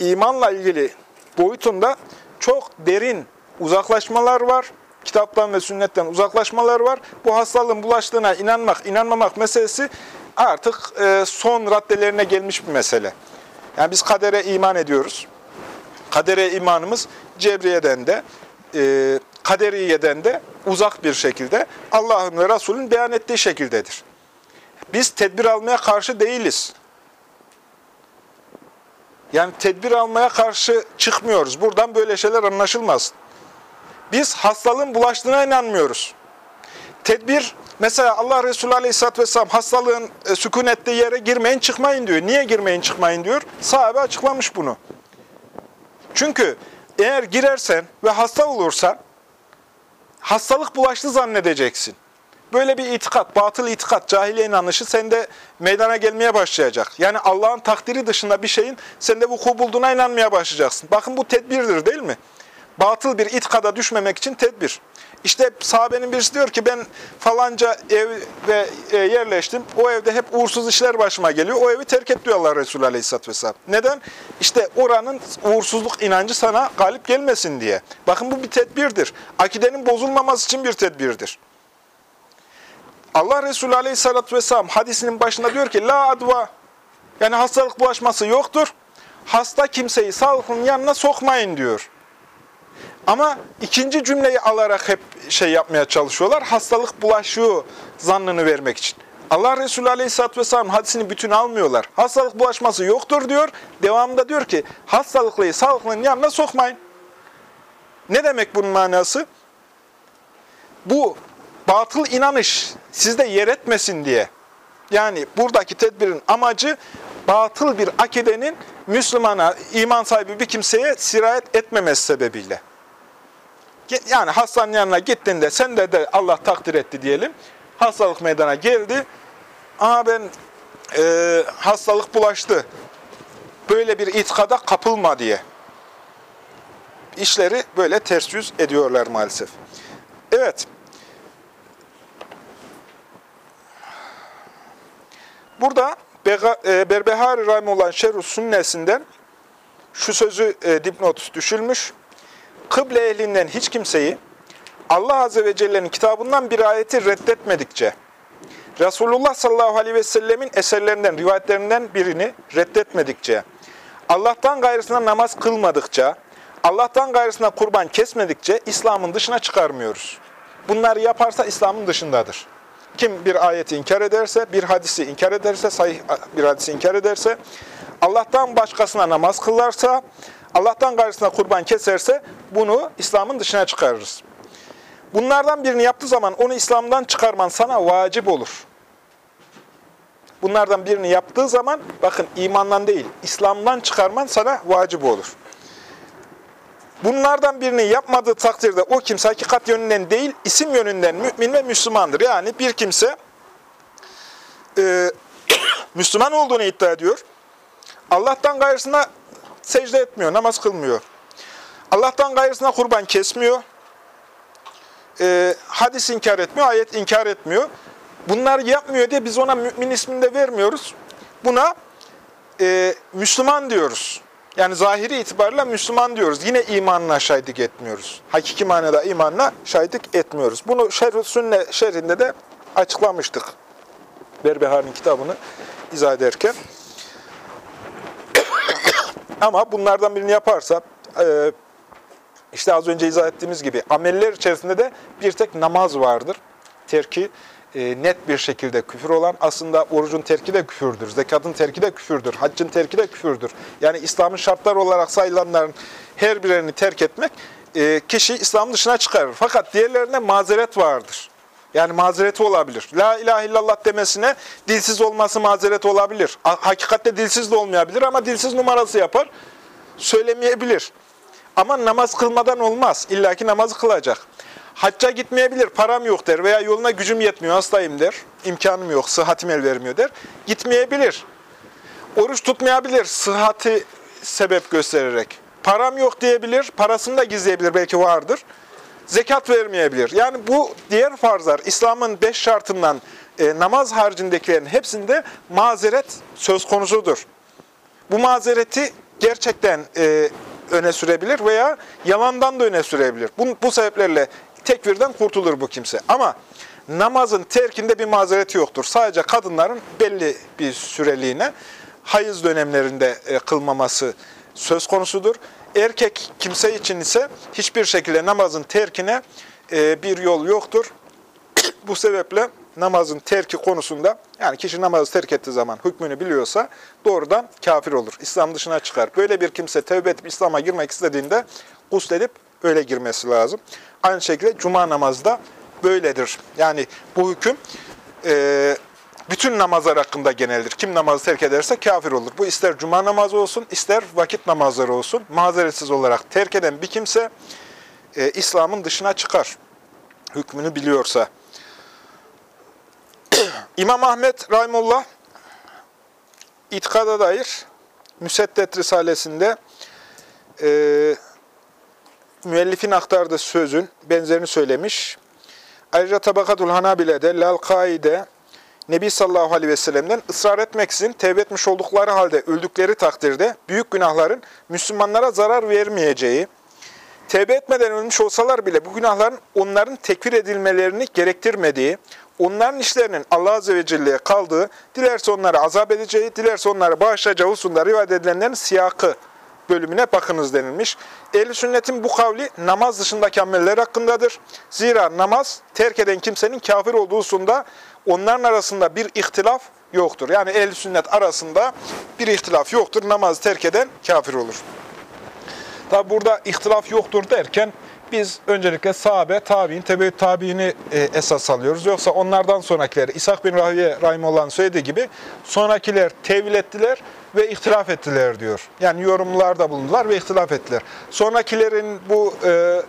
S1: imanla ilgili boyutunda çok derin uzaklaşmalar var. Kitaptan ve sünnetten uzaklaşmalar var. Bu hastalığın bulaştığına inanmak, inanmamak meselesi artık e, son raddelerine gelmiş bir mesele. Yani biz kadere iman ediyoruz. Kadere imanımız Cebriye'den de, e, Kaderiye'den de uzak bir şekilde Allah'ın ve Resul'ün beyan ettiği şekildedir. Biz tedbir almaya karşı değiliz. Yani tedbir almaya karşı çıkmıyoruz. Buradan böyle şeyler anlaşılmaz. Biz hastalığın bulaştığına inanmıyoruz. Tedbir, mesela Allah Resulü Aleyhisselatü Vesselam hastalığın e, yere girmeyin çıkmayın diyor. Niye girmeyin çıkmayın diyor? Sahabe açıklamış bunu. Çünkü eğer girersen ve hasta olursan hastalık bulaştı zannedeceksin. Böyle bir itikat, batıl itikat, cahiliye inanışı sende meydana gelmeye başlayacak. Yani Allah'ın takdiri dışında bir şeyin sende vuku bulduğuna inanmaya başlayacaksın. Bakın bu tedbirdir değil mi? Batıl bir itikada düşmemek için tedbir. İşte sahabenin birisi diyor ki ben falanca evde e, yerleştim. O evde hep uğursuz işler başıma geliyor. O evi terk et diyor Allah Resulü Aleyhisselatü Vesselam. Neden? İşte oranın uğursuzluk inancı sana galip gelmesin diye. Bakın bu bir tedbirdir. Akidenin bozulmaması için bir tedbirdir. Allah Resulü Aleyhisselatü Vesselam hadisinin başında diyor ki La adva yani hastalık bulaşması yoktur. Hasta kimseyi sağlıklının yanına sokmayın diyor. Ama ikinci cümleyi alarak hep şey yapmaya çalışıyorlar. Hastalık bulaşıyor zannını vermek için. Allah Resulü Aleyhisselatü Vesselam hadisini bütün almıyorlar. Hastalık bulaşması yoktur diyor. Devamında diyor ki hastalıklıyı sağlıklının yanına sokmayın. Ne demek bunun manası? Bu batıl inanış sizde yer etmesin diye. Yani buradaki tedbirin amacı batıl bir akidenin Müslümana, iman sahibi bir kimseye sirayet etmemesi sebebiyle. Yani hastanın yanına gittiğinde sen de, de Allah takdir etti diyelim. Hastalık meydana geldi. Ama ben e, hastalık bulaştı. Böyle bir itikada kapılma diye. İşleri böyle ters yüz ediyorlar maalesef. Evet. Burada e, Berbehari Rahim olan Şerhu Sünnesinden şu sözü e, dipnot düşülmüş. Kıble ehlinden hiç kimseyi Allah Azze ve Celle'nin kitabından bir ayeti reddetmedikçe, Resulullah sallallahu aleyhi ve sellemin eserlerinden, rivayetlerinden birini reddetmedikçe, Allah'tan gayrısına namaz kılmadıkça, Allah'tan gayrısına kurban kesmedikçe İslam'ın dışına çıkarmıyoruz. Bunları yaparsa İslam'ın dışındadır. Kim bir ayeti inkar ederse, bir hadisi inkar ederse, sahih bir hadisi inkar ederse, Allah'tan başkasına namaz kılarsa, Allah'tan gayrısına kurban keserse bunu İslam'ın dışına çıkarırız. Bunlardan birini yaptığı zaman onu İslam'dan çıkarman sana vacip olur. Bunlardan birini yaptığı zaman bakın imandan değil, İslam'dan çıkarman sana vacip olur. Bunlardan birini yapmadığı takdirde o kimse hakikat yönünden değil, isim yönünden mümin ve Müslümandır. Yani bir kimse e, Müslüman olduğunu iddia ediyor. Allah'tan gayrısına secde etmiyor, namaz kılmıyor. Allah'tan gayrısına kurban kesmiyor. E, hadis inkar etmiyor, ayet inkar etmiyor. Bunlar yapmıyor diye biz ona mümin ismini de vermiyoruz. Buna e, Müslüman diyoruz. Yani zahiri itibarıyla Müslüman diyoruz. Yine imanına şahitlik etmiyoruz. Hakiki manada imanına şahitlik etmiyoruz. Bunu Şerh-ü Sünne şerhinde de açıklamıştık. Berbehar'ın kitabını izah ederken. Ama bunlardan birini yaparsa, e, işte az önce izah ettiğimiz gibi ameller içerisinde de bir tek namaz vardır. Terki e, net bir şekilde küfür olan aslında orucun terki de küfürdür, zekatın terki de küfürdür, haccın terki de küfürdür. Yani İslam'ın şartları olarak sayılanların her birini terk etmek e, kişi İslam dışına çıkarır. Fakat diğerlerine mazeret vardır. Yani mazereti olabilir. La ilahe illallah demesine dilsiz olması mazeret olabilir. Hakikatte dilsiz de olmayabilir ama dilsiz numarası yapar. Söylemeyebilir. Ama namaz kılmadan olmaz. İlla ki namazı kılacak. Hacca gitmeyebilir, param yok der veya yoluna gücüm yetmiyor, hastayım der. İmkanım yok, sıhhatim el vermiyor der. Gitmeyebilir. Oruç tutmayabilir, sıhhati sebep göstererek. Param yok diyebilir, parasını da gizleyebilir, belki vardır. Zekat vermeyebilir. Yani bu diğer farzlar, İslam'ın beş şartından e, namaz haricindekilerin hepsinde mazeret söz konusudur. Bu mazereti gerçekten e, öne sürebilir veya yalandan da öne sürebilir. Bu, bu sebeplerle tekvirden kurtulur bu kimse. Ama namazın terkinde bir mazereti yoktur. Sadece kadınların belli bir süreliğine hayız dönemlerinde e, kılmaması söz konusudur. Erkek kimse için ise hiçbir şekilde namazın terkine e, bir yol yoktur. bu sebeple namazın terki konusunda yani kişi namazı terk ettiği zaman hükmünü biliyorsa doğrudan kafir olur. İslam dışına çıkar. Böyle bir kimse tevbe edip İslam'a girmek istediğinde gusledip öyle girmesi lazım. Aynı şekilde cuma namazı da böyledir. Yani bu hüküm e, bütün namazlar hakkında geneldir. Kim namazı terk ederse kafir olur. Bu ister cuma namazı olsun, ister vakit namazları olsun. Mazeretsiz olarak terk eden bir kimse e, İslam'ın dışına çıkar. Hükmünü biliyorsa. İmam Ahmet Rahimullah itikada dair Müseddet Risalesinde e, müellifin aktardığı sözün benzerini söylemiş. Ayrıca Tabakatul Hanabile'de Lalkai'de Nebi sallallahu aleyhi ve sellem'den ısrar etmeksizin tevbe etmiş oldukları halde öldükleri takdirde büyük günahların Müslümanlara zarar vermeyeceği, tevbe etmeden ölmüş olsalar bile bu günahların onların tekfir edilmelerini gerektirmediği, onların işlerinin Allah Azze ve Celle'ye kaldığı, dilerse onları azap edeceği, dilerse onları bağışlayacağı hususunda rivayet edilenlerin siyakı bölümüne bakınız denilmiş. Ehl-i sünnetin bu kavli namaz dışındaki ameller hakkındadır. Zira namaz terk eden kimsenin kafir olduğu hususunda onların arasında bir ihtilaf yoktur. Yani ehl-i sünnet arasında bir ihtilaf yoktur. Namazı terk eden kafir olur. Tabi burada ihtilaf yoktur derken biz öncelikle sahabe, tabi'in, tebeyyüt tabi'ini e, esas alıyoruz. Yoksa onlardan sonrakiler, İshak bin Rahiye Rahimullah söylediği gibi sonrakiler tevil ettiler ve ihtilaf ettiler diyor. Yani yorumlarda bulundular ve ihtilaf ettiler. Sonrakilerin bu e,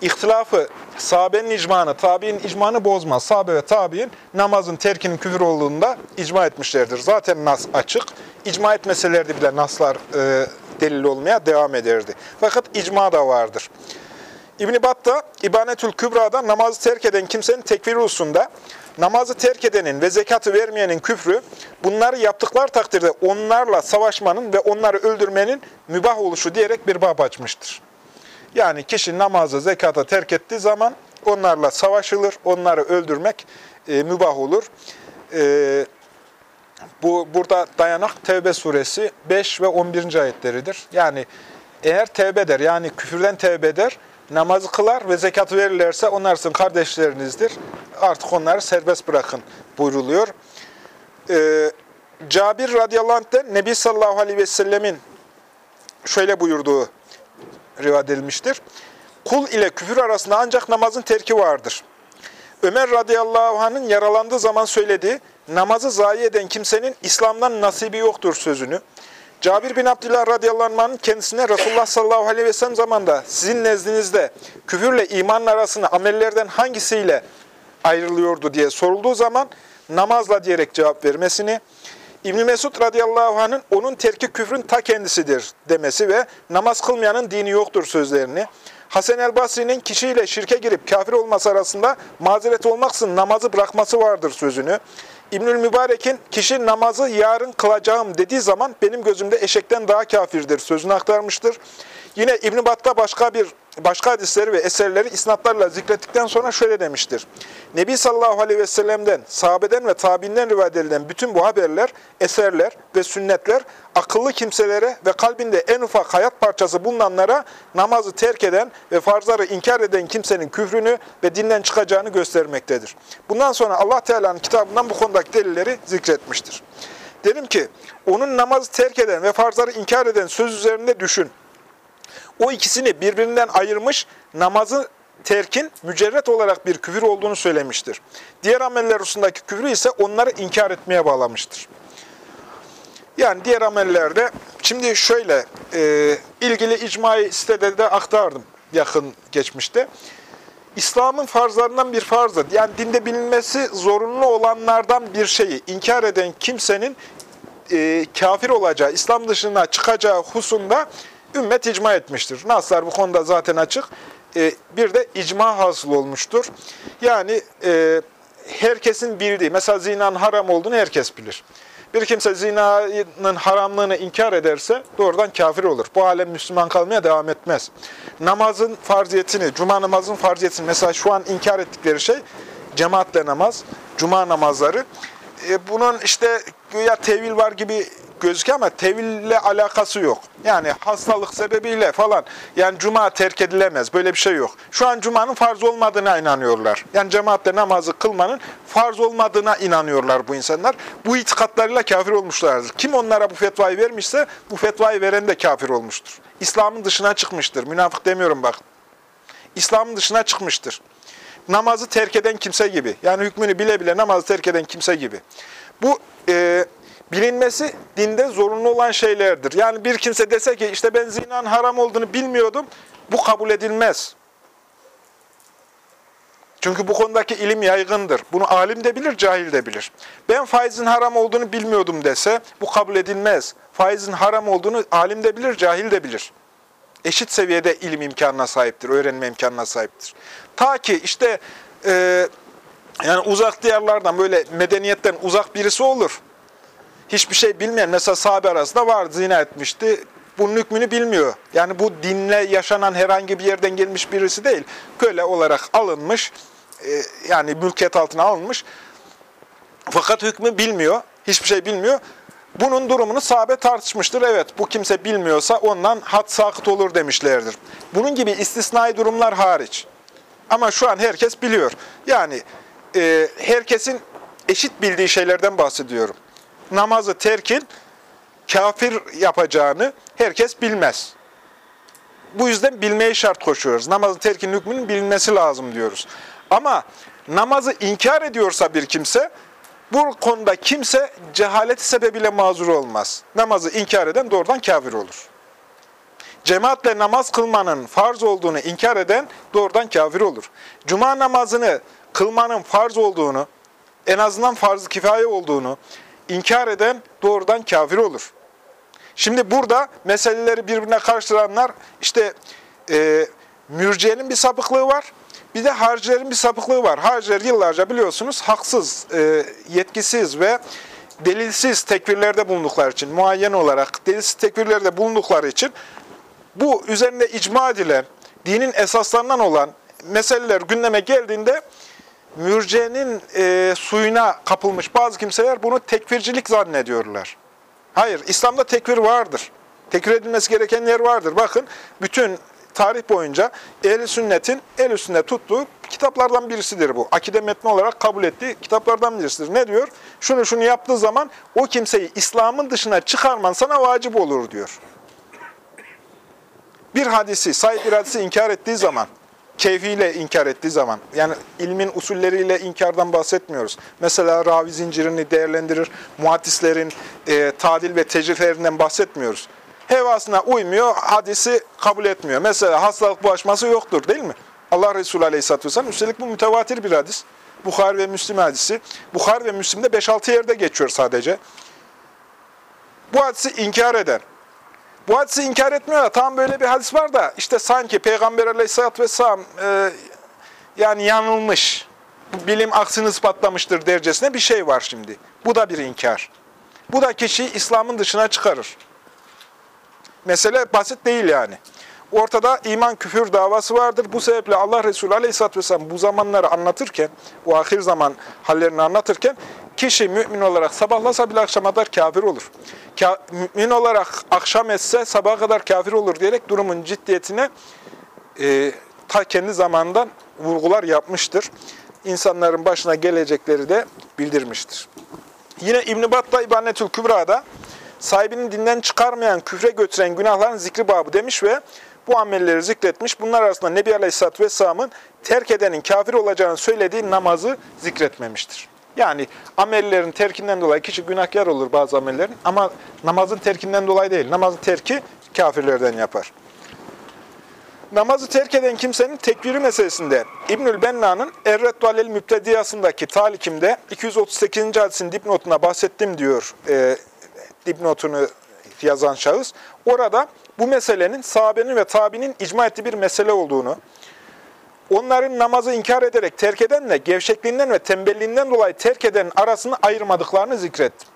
S1: ihtilafı sahabenin icmanı, tabi'in icmanı bozmaz. Sahabe ve tabi'in namazın terkinin küfür olduğunda icma etmişlerdir. Zaten nas açık. İcma etmeselerdi bile naslar e, delil olmaya devam ederdi. Fakat icma da vardır. İbn-i Battah, İbanetül Kübra'da namazı terk eden kimsenin tekfiri hususunda namazı terk edenin ve zekatı vermeyenin küfrü, bunları yaptıklar takdirde onlarla savaşmanın ve onları öldürmenin mübah oluşu diyerek bir bab açmıştır. Yani kişi namazı, zekatı terk ettiği zaman onlarla savaşılır, onları öldürmek e, mübah olur. e, bu burada dayanak Tevbe suresi 5 ve 11. ayetleridir. Yani eğer tevbe eder, yani küfürden tevbe eder, namazı kılar ve zekatı verirlerse onlar sizin kardeşlerinizdir. Artık onları serbest bırakın buyruluyor. Ee, Cabir radıyallahu anh'ten Nebi sallallahu aleyhi ve sellemin şöyle buyurduğu rivayet edilmiştir. Kul ile küfür arasında ancak namazın terki vardır. Ömer radıyallahu anh'ın yaralandığı zaman söylediği, namazı zayi eden kimsenin İslam'dan nasibi yoktur sözünü. Cabir bin Abdullah radıyallahu anh'ın kendisine Resulullah sallallahu aleyhi ve sellem zamanında sizin nezdinizde küfürle imanın arasında amellerden hangisiyle ayrılıyordu diye sorulduğu zaman namazla diyerek cevap vermesini, İbn Mesud radıyallahu anh'ın onun terki küfrün ta kendisidir demesi ve namaz kılmayanın dini yoktur sözlerini, Hasan el Basri'nin kişiyle şirke girip kafir olması arasında mazeret olmaksın namazı bırakması vardır sözünü, İbnül Mübarek'in kişi namazı yarın kılacağım dediği zaman benim gözümde eşekten daha kafirdir sözünü aktarmıştır. Yine İbn Battah başka bir başka hadisleri ve eserleri isnatlarla zikrettikten sonra şöyle demiştir. Nebi sallallahu aleyhi ve sellem'den, sahabeden ve tabiinden rivayet edilen bütün bu haberler, eserler ve sünnetler akıllı kimselere ve kalbinde en ufak hayat parçası bulunanlara namazı terk eden ve farzları inkar eden kimsenin küfrünü ve dinden çıkacağını göstermektedir. Bundan sonra Allah Teala'nın kitabından bu konudaki delilleri zikretmiştir. Derim ki, onun namazı terk eden ve farzları inkar eden söz üzerinde düşün. O ikisini birbirinden ayırmış, namazı terkin mücerret olarak bir küfür olduğunu söylemiştir. Diğer ameller hususundaki küfrü ise onları inkar etmeye bağlamıştır. Yani diğer amellerde, şimdi şöyle, e, ilgili icmayı sitede de aktardım yakın geçmişte. İslam'ın farzlarından bir farzı, yani dinde bilinmesi zorunlu olanlardan bir şeyi inkar eden kimsenin e, kafir olacağı, İslam dışına çıkacağı husunda ümmet icma etmiştir. Naslar bu konuda zaten açık. E, bir de icma hasıl olmuştur. Yani e, herkesin bildiği, mesela zinanın haram olduğunu herkes bilir. Bir kimse zinanın haramlığını inkar ederse doğrudan kafir olur. Bu alem Müslüman kalmaya devam etmez. Namazın farziyetini, cuma namazın farziyetini, mesela şu an inkar ettikleri şey cemaatle namaz, cuma namazları. E, bunun işte güya tevil var gibi gözüküyor ama teville alakası yok. Yani hastalık sebebiyle falan. Yani cuma terk edilemez. Böyle bir şey yok. Şu an cumanın farz olmadığına inanıyorlar. Yani cemaatle namazı kılmanın farz olmadığına inanıyorlar bu insanlar. Bu itikatlarıyla kafir olmuşlardır. Kim onlara bu fetvayı vermişse bu fetvayı veren de kafir olmuştur. İslam'ın dışına çıkmıştır. Münafık demiyorum bak. İslam'ın dışına çıkmıştır. Namazı terk eden kimse gibi. Yani hükmünü bile bile namazı terk eden kimse gibi. Bu e, bilinmesi dinde zorunlu olan şeylerdir. Yani bir kimse dese ki işte ben zinanın haram olduğunu bilmiyordum, bu kabul edilmez. Çünkü bu konudaki ilim yaygındır. Bunu alim de bilir, cahil de bilir. Ben faizin haram olduğunu bilmiyordum dese bu kabul edilmez. Faizin haram olduğunu alim de bilir, cahil de bilir. Eşit seviyede ilim imkanına sahiptir, öğrenme imkanına sahiptir. Ta ki işte e, yani uzak diyarlardan böyle medeniyetten uzak birisi olur hiçbir şey bilmeyen, mesela sahabe arasında var, zina etmişti. Bunun hükmünü bilmiyor. Yani bu dinle yaşanan herhangi bir yerden gelmiş birisi değil. Köle olarak alınmış, e, yani mülkiyet altına alınmış. Fakat hükmü bilmiyor, hiçbir şey bilmiyor. Bunun durumunu sahabe tartışmıştır. Evet, bu kimse bilmiyorsa ondan had sakıt olur demişlerdir. Bunun gibi istisnai durumlar hariç. Ama şu an herkes biliyor. Yani e, herkesin eşit bildiği şeylerden bahsediyorum namazı terkin kafir yapacağını herkes bilmez. Bu yüzden bilmeyi şart koşuyoruz. Namazı terkin hükmünün bilinmesi lazım diyoruz. Ama namazı inkar ediyorsa bir kimse, bu konuda kimse cehalet sebebiyle mazur olmaz. Namazı inkar eden doğrudan kafir olur. Cemaatle namaz kılmanın farz olduğunu inkar eden doğrudan kafir olur. Cuma namazını kılmanın farz olduğunu, en azından farz-ı kifaye olduğunu, inkar eden doğrudan kafir olur. Şimdi burada meseleleri birbirine karıştıranlar işte e, mürciyenin bir sapıklığı var. Bir de harcilerin bir sapıklığı var. Harciler yıllarca biliyorsunuz haksız, e, yetkisiz ve delilsiz tekvirlerde bulundukları için, muayyen olarak delilsiz tekvirlerde bulundukları için bu üzerinde icma edilen, dinin esaslarından olan meseleler gündeme geldiğinde mürcenin e, suyuna kapılmış bazı kimseler bunu tekfircilik zannediyorlar. Hayır, İslam'da tekfir vardır. Tekfir edilmesi gereken yer vardır. Bakın, bütün tarih boyunca ehl sünnetin el üstünde tuttuğu kitaplardan birisidir bu. Akide metni olarak kabul ettiği kitaplardan birisidir. Ne diyor? Şunu şunu yaptığı zaman o kimseyi İslam'ın dışına çıkarman sana vacip olur diyor. Bir hadisi, sahip bir hadisi inkar ettiği zaman, keyfiyle inkar ettiği zaman, yani ilmin usulleriyle inkardan bahsetmiyoruz. Mesela ravi zincirini değerlendirir, muhaddislerin e, tadil ve tecriflerinden bahsetmiyoruz. Hevasına uymuyor, hadisi kabul etmiyor. Mesela hastalık bulaşması yoktur değil mi? Allah Resulü Aleyhisselatü Vesselam, üstelik bu mütevatir bir hadis. Bukhar ve Müslim hadisi. Bukhar ve Müslim'de 5-6 yerde geçiyor sadece. Bu hadisi inkar eder. Bu hadisi inkar etmiyor da tam böyle bir hadis var da işte sanki Peygamber aleyhissalatü vesselam e, yani yanılmış, bilim aksini ispatlamıştır dercesine bir şey var şimdi. Bu da bir inkar. Bu da kişiyi İslam'ın dışına çıkarır. Mesele basit değil yani. Ortada iman küfür davası vardır. Bu sebeple Allah Resulü Aleyhisselatü Vesselam bu zamanları anlatırken, bu ahir zaman hallerini anlatırken, kişi mümin olarak sabahlasa bile akşama kadar kafir olur. Mümin olarak akşam etse sabaha kadar kafir olur diyerek durumun ciddiyetine e, ta kendi zamanından vurgular yapmıştır. İnsanların başına gelecekleri de bildirmiştir. Yine İbn-i Battah İbanetül Kübra'da sahibinin dinden çıkarmayan, küfre götüren günahların zikri babı demiş ve bu amelleri zikretmiş. Bunlar arasında Nebi Aleyhisselatü Vesselam'ın terk edenin kafir olacağını söylediği namazı zikretmemiştir. Yani amellerin terkinden dolayı kişi günahkar olur bazı amellerin ama namazın terkinden dolayı değil. Namazın terki kafirlerden yapar. Namazı terk eden kimsenin tekviri meselesinde İbnül Benna'nın Erreddu Alel Mübtediyasındaki talikimde 238. hadisin dipnotuna bahsettim diyor e, dipnotunu yazan şahıs. Orada bu meselenin sahabenin ve tabinin icma ettiği bir mesele olduğunu, onların namazı inkar ederek terk edenle gevşekliğinden ve tembelliğinden dolayı terk edenin arasını ayırmadıklarını zikrettim.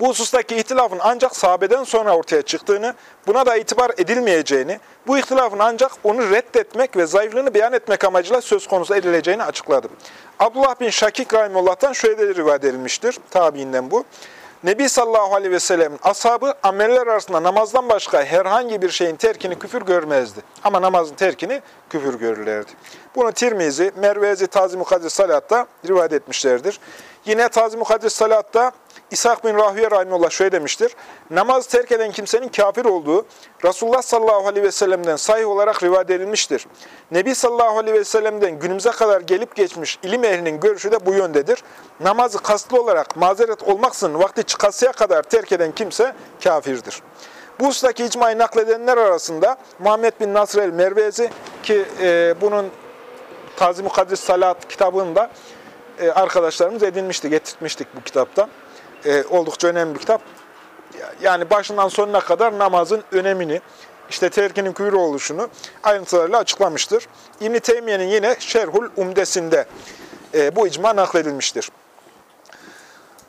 S1: Bu husustaki ihtilafın ancak sahabeden sonra ortaya çıktığını, buna da itibar edilmeyeceğini, bu ihtilafın ancak onu reddetmek ve zayıflığını beyan etmek amacıyla söz konusu edileceğini açıkladım. Abdullah bin Şakik Rahimullah'tan şöyle rivayet edilmiştir, tabiinden bu. Nebi sallallahu aleyhi ve sellem'in ashabı ameller arasında namazdan başka herhangi bir şeyin terkini küfür görmezdi. Ama namazın terkini küfür görürlerdi. Bunu Tirmizi, Mervezi Tazim-i Kadir Salat'ta rivayet etmişlerdir. Yine Tazim-i Kadir Salat'ta İshak bin Rahüye Rahimullah şöyle demiştir. Namaz terk eden kimsenin kafir olduğu Resulullah sallallahu aleyhi ve sellem'den sahih olarak rivayet edilmiştir. Nebi sallallahu aleyhi ve sellem'den günümüze kadar gelip geçmiş ilim ehlinin görüşü de bu yöndedir. Namazı kastlı olarak mazeret olmaksızın vakti çıkasıya kadar terk eden kimse kafirdir. Bu ustaki icmayı nakledenler arasında Muhammed bin Nasr el-Mervezi ki e, bunun Tazim-i Kadris Salat kitabında e, arkadaşlarımız edinmişti, getirtmiştik bu kitaptan. E, oldukça önemli bir kitap. Yani başından sonuna kadar namazın önemini, işte terkinin küfür oluşunu ayrıntılarıyla açıklamıştır. İbn-i Teymiye'nin yine Şerhul Umdesinde e, bu icma nakledilmiştir.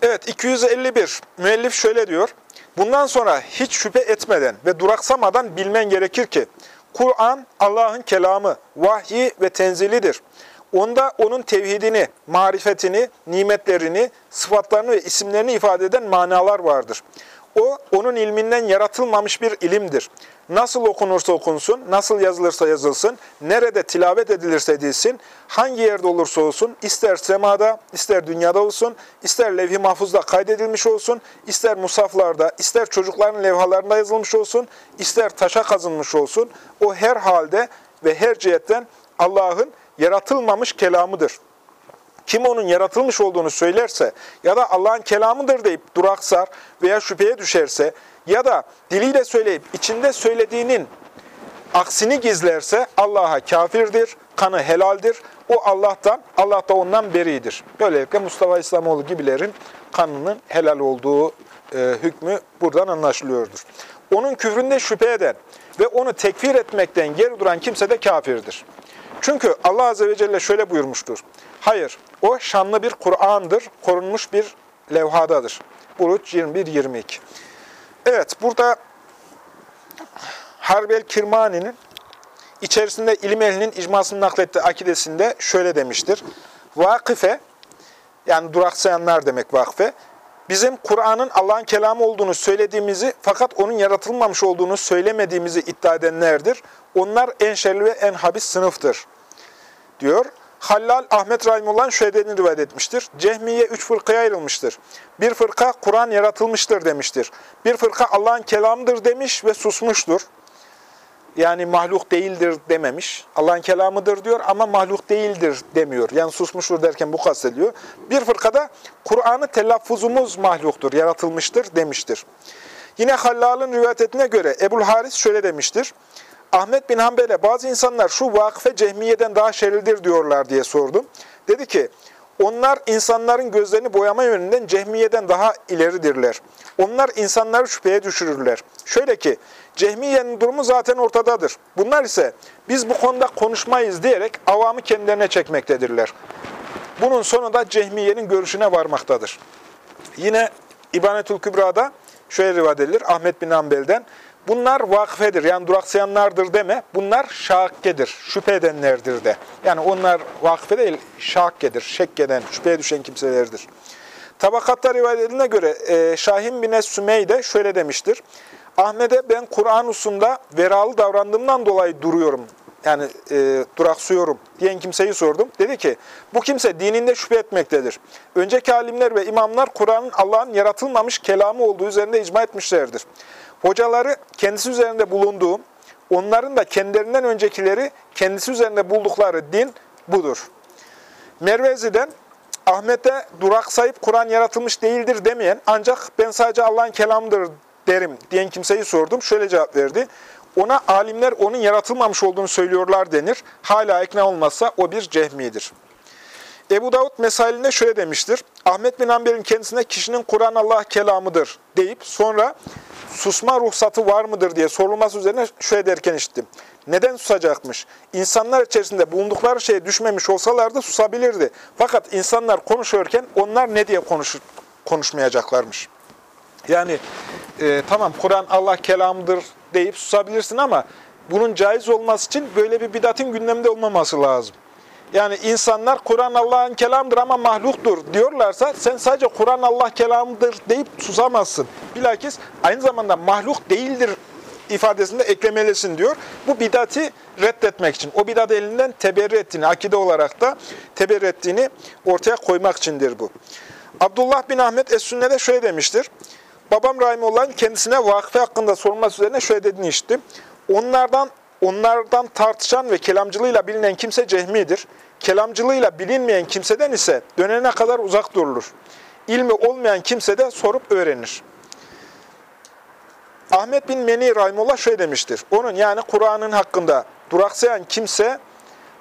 S1: Evet, 251. Müellif şöyle diyor. Bundan sonra hiç şüphe etmeden ve duraksamadan bilmen gerekir ki, Kur'an Allah'ın kelamı, vahyi ve tenzilidir. Onda onun tevhidini, marifetini, nimetlerini, sıfatlarını ve isimlerini ifade eden manalar vardır. O, onun ilminden yaratılmamış bir ilimdir. Nasıl okunursa okunsun, nasıl yazılırsa yazılsın, nerede tilavet edilirse edilsin, hangi yerde olursa olsun, ister semada, ister dünyada olsun, ister levh-i mahfuzda kaydedilmiş olsun, ister musaflarda, ister çocukların levhalarında yazılmış olsun, ister taşa kazınmış olsun, o her halde ve her cihetten Allah'ın yaratılmamış kelamıdır. Kim onun yaratılmış olduğunu söylerse ya da Allah'ın kelamıdır deyip duraksar veya şüpheye düşerse ya da diliyle söyleyip içinde söylediğinin aksini gizlerse Allah'a kafirdir, kanı helaldir. O Allah'tan, Allah da ondan beridir. Böylelikle Mustafa İslamoğlu gibilerin kanının helal olduğu e, hükmü buradan anlaşılıyordur. Onun küfründe şüphe eden ve onu tekfir etmekten geri duran kimse de kafirdir. Çünkü Allah Azze ve Celle şöyle buyurmuştur. Hayır, o şanlı bir Kur'an'dır, korunmuş bir levhadadır. Buruç 21-22. Evet, burada Harbel Kirmani'nin içerisinde ilim ehlinin icmasını naklettiği akidesinde şöyle demiştir. Vakıfe, yani duraksayanlar demek vakfe, bizim Kur'an'ın Allah'ın kelamı olduğunu söylediğimizi fakat onun yaratılmamış olduğunu söylemediğimizi iddia edenlerdir. Onlar en şerli ve en habis sınıftır diyor. Hallal Ahmet Rahimullah'ın şöyle rivayet etmiştir. Cehmiye üç fırkaya ayrılmıştır. Bir fırka Kur'an yaratılmıştır demiştir. Bir fırka Allah'ın kelamıdır demiş ve susmuştur. Yani mahluk değildir dememiş. Allah'ın kelamıdır diyor ama mahluk değildir demiyor. Yani susmuştur derken bu kastediyor. Bir fırkada Kur'an'ı telaffuzumuz mahluktur, yaratılmıştır demiştir. Yine Hallal'ın rivayet ettiğine göre Ebul Haris şöyle demiştir. Ahmet bin Hanbel'e bazı insanlar şu vakıfe cehmiyeden daha şerlidir diyorlar diye sordum. Dedi ki, onlar insanların gözlerini boyama yönünden cehmiyeden daha ileridirler. Onlar insanları şüpheye düşürürler. Şöyle ki, cehmiyenin durumu zaten ortadadır. Bunlar ise biz bu konuda konuşmayız diyerek avamı kendilerine çekmektedirler. Bunun sonu da cehmiyenin görüşüne varmaktadır. Yine İbanetül Kübra'da şöyle rivayet edilir Ahmet bin Hanbel'den. Bunlar vakfedir yani duraksayanlardır deme. Bunlar şakkedir, şüphe edenlerdir de. Yani onlar vakfe değil, şakkedir, şek eden, şüpheye düşen kimselerdir. Tabakatta rivayet edildiğine göre e, Şahin bin Es-Sümey de şöyle demiştir. Ahmet'e ben Kur'an usunda veralı davrandığımdan dolayı duruyorum. Yani e, duraksıyorum diyen kimseyi sordum. Dedi ki bu kimse dininde şüphe etmektedir. Önceki alimler ve imamlar Kur'an'ın Allah'ın yaratılmamış kelamı olduğu üzerinde icma etmişlerdir. Hocaları kendisi üzerinde bulunduğu, onların da kendilerinden öncekileri kendisi üzerinde buldukları din budur. Mervezi'den Ahmet'e duraksayıp Kur'an yaratılmış değildir demeyen ancak ben sadece Allah'ın kelamıdır derim diyen kimseyi sordum. Şöyle cevap verdi. Ona alimler onun yaratılmamış olduğunu söylüyorlar denir. Hala ikna olmazsa o bir cehmidir. Ebu Davud mesalinde şöyle demiştir. Ahmet bin Amber'in kendisine kişinin Kur'an Allah kelamıdır deyip sonra susma ruhsatı var mıdır diye sorulması üzerine şöyle derken işittim. Neden susacakmış? İnsanlar içerisinde bulundukları şeye düşmemiş olsalardı susabilirdi. Fakat insanlar konuşurken onlar ne diye konuş, konuşmayacaklarmış. Yani e, tamam Kur'an Allah kelamıdır deyip susabilirsin ama bunun caiz olması için böyle bir bidatın gündemde olmaması lazım. Yani insanlar Kur'an Allah'ın kelamıdır ama mahluktur diyorlarsa sen sadece Kur'an Allah kelamıdır deyip susamazsın. Bilakis aynı zamanda mahluk değildir ifadesinde eklemelisin diyor. Bu bidati reddetmek için. O bidat elinden teberri ettiğini, akide olarak da teberri ettiğini ortaya koymak içindir bu. Abdullah bin Ahmet Es-Sünne'de şöyle demiştir. Babam Rahimullah kendisine vakfe hakkında sorulması üzerine şöyle dediğini işittim. Onlardan onlardan tartışan ve kelamcılığıyla bilinen kimse cehmidir. Kelamcılığıyla bilinmeyen kimseden ise dönene kadar uzak durulur. İlmi olmayan kimse de sorup öğrenir. Ahmet bin Meni Rahimullah şöyle demiştir. Onun yani Kur'an'ın hakkında duraksayan kimse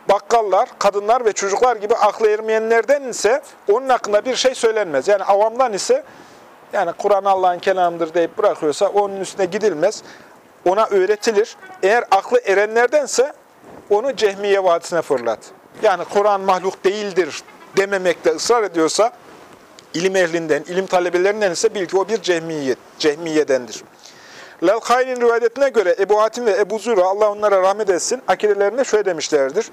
S1: bakkallar, kadınlar ve çocuklar gibi aklı ermeyenlerden ise onun hakkında bir şey söylenmez. Yani avamdan ise yani Kur'an Allah'ın kelamıdır deyip bırakıyorsa onun üstüne gidilmez. Ona öğretilir. Eğer aklı erenlerdense onu Cehmiye Vadisi'ne fırlat. Yani Kur'an mahluk değildir dememekte ısrar ediyorsa ilim ehlinden, ilim talebelerinden ise bil ki o bir cehmiye, cehmiyedendir. Lelkay'ın rivayetine göre Ebu Hatim ve Ebu Züra, Allah onlara rahmet etsin, akidelerinde şöyle demişlerdir.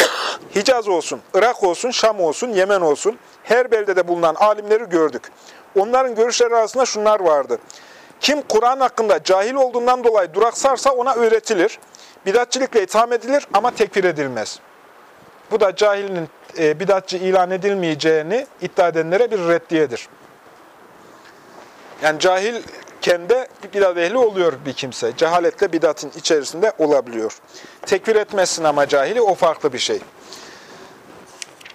S1: Hicaz olsun, Irak olsun, Şam olsun, Yemen olsun, her beldede bulunan alimleri gördük. Onların görüşleri arasında şunlar vardı. Kim Kur'an hakkında cahil olduğundan dolayı duraksarsa ona öğretilir. Bidatçılıkla itham edilir ama tekfir edilmez. Bu da cahilinin e, bidatçı ilan edilmeyeceğini iddia edenlere bir reddiyedir. Yani cahil kendi bidat ehli oluyor bir kimse. Cehaletle bidatın içerisinde olabiliyor. Tekfir etmezsin ama cahili o farklı bir şey.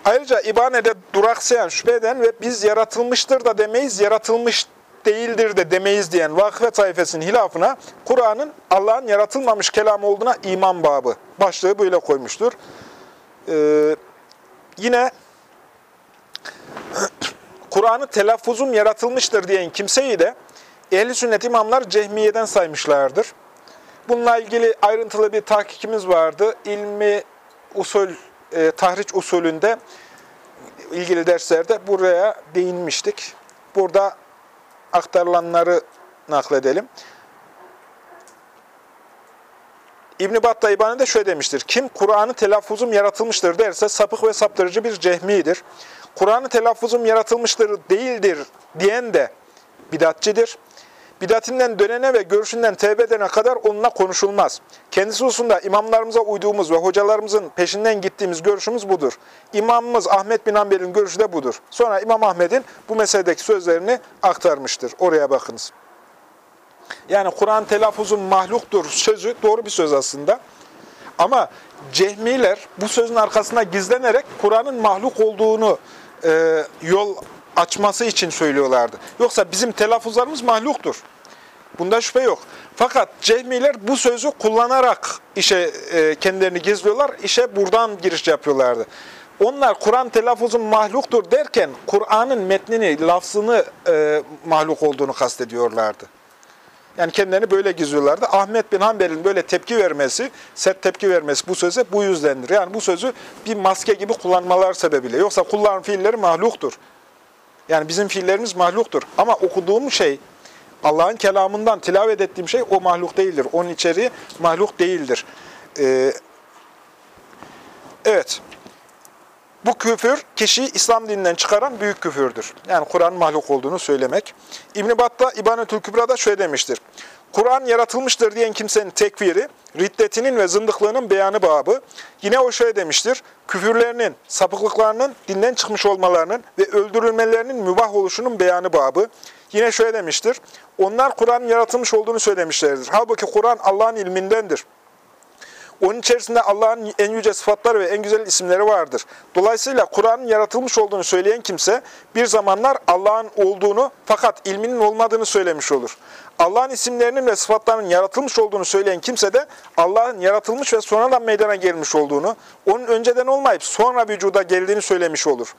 S1: Ayrıca ibanede duraksayan, şüphe eden ve biz yaratılmıştır da demeyiz, yaratılmış değildir de demeyiz diyen vakıfe sayfasının hilafına Kur'an'ın Allah'ın yaratılmamış kelamı olduğuna iman babı başlığı böyle koymuştur. Ee, yine Kur'an'ı telaffuzum yaratılmıştır diyen kimseyi de ehli sünnet imamlar cehmiyeden saymışlardır. Bununla ilgili ayrıntılı bir tahkikimiz vardı. İlmi usul, e, tahriç usulünde ilgili derslerde buraya değinmiştik. Burada aktarılanları nakledelim. İbn-i Battah de şöyle demiştir. Kim Kur'an'ı telaffuzum yaratılmıştır derse sapık ve saptırıcı bir cehmidir. Kur'an'ı telaffuzum yaratılmıştır değildir diyen de bidatçidir. Bidatinden dönene ve görüşünden tevbe edene kadar onunla konuşulmaz. Kendisi hususunda imamlarımıza uyduğumuz ve hocalarımızın peşinden gittiğimiz görüşümüz budur. İmamımız Ahmet bin Hanbel'in görüşü de budur. Sonra İmam Ahmet'in bu meseledeki sözlerini aktarmıştır. Oraya bakınız. Yani Kur'an telaffuzun mahluktur sözü doğru bir söz aslında. Ama cehmiler bu sözün arkasına gizlenerek Kur'an'ın mahluk olduğunu e, yol açması için söylüyorlardı. Yoksa bizim telaffuzlarımız mahluktur. Bunda şüphe yok. Fakat cehmiler bu sözü kullanarak işe e, kendilerini gizliyorlar. İşe buradan giriş yapıyorlardı. Onlar Kur'an telaffuzun mahluktur derken Kur'an'ın metnini, lafzını e, mahluk olduğunu kastediyorlardı. Yani kendilerini böyle gizliyorlardı. Ahmet bin Hanbel'in böyle tepki vermesi, sert tepki vermesi bu söze bu yüzdendir. Yani bu sözü bir maske gibi kullanmalar sebebiyle. Yoksa kullanım fiilleri mahluktur. Yani bizim fiillerimiz mahluktur. Ama okuduğum şey, Allah'ın kelamından tilavet ettiğim şey o mahluk değildir. Onun içeriği mahluk değildir. Ee, evet. Bu küfür kişiyi İslam dininden çıkaran büyük küfürdür. Yani Kur'an mahluk olduğunu söylemek. İbn-i Battah İbanetül Kübra'da şöyle demiştir. Kur'an yaratılmıştır diyen kimsenin tekfiri, riddetinin ve zındıklığının beyanı babı. Yine o şöyle demiştir. Küfürlerinin, sapıklıklarının dinden çıkmış olmalarının ve öldürülmelerinin mübah oluşunun beyanı babı. Yine şöyle demiştir. Onlar Kur'an'ın yaratılmış olduğunu söylemişlerdir. Halbuki Kur'an Allah'ın ilmindendir. Onun içerisinde Allah'ın en yüce sıfatları ve en güzel isimleri vardır. Dolayısıyla Kur'an'ın yaratılmış olduğunu söyleyen kimse bir zamanlar Allah'ın olduğunu fakat ilminin olmadığını söylemiş olur. Allah'ın isimlerinin ve sıfatlarının yaratılmış olduğunu söyleyen kimse de Allah'ın yaratılmış ve sonradan meydana gelmiş olduğunu, onun önceden olmayıp sonra vücuda geldiğini söylemiş olur.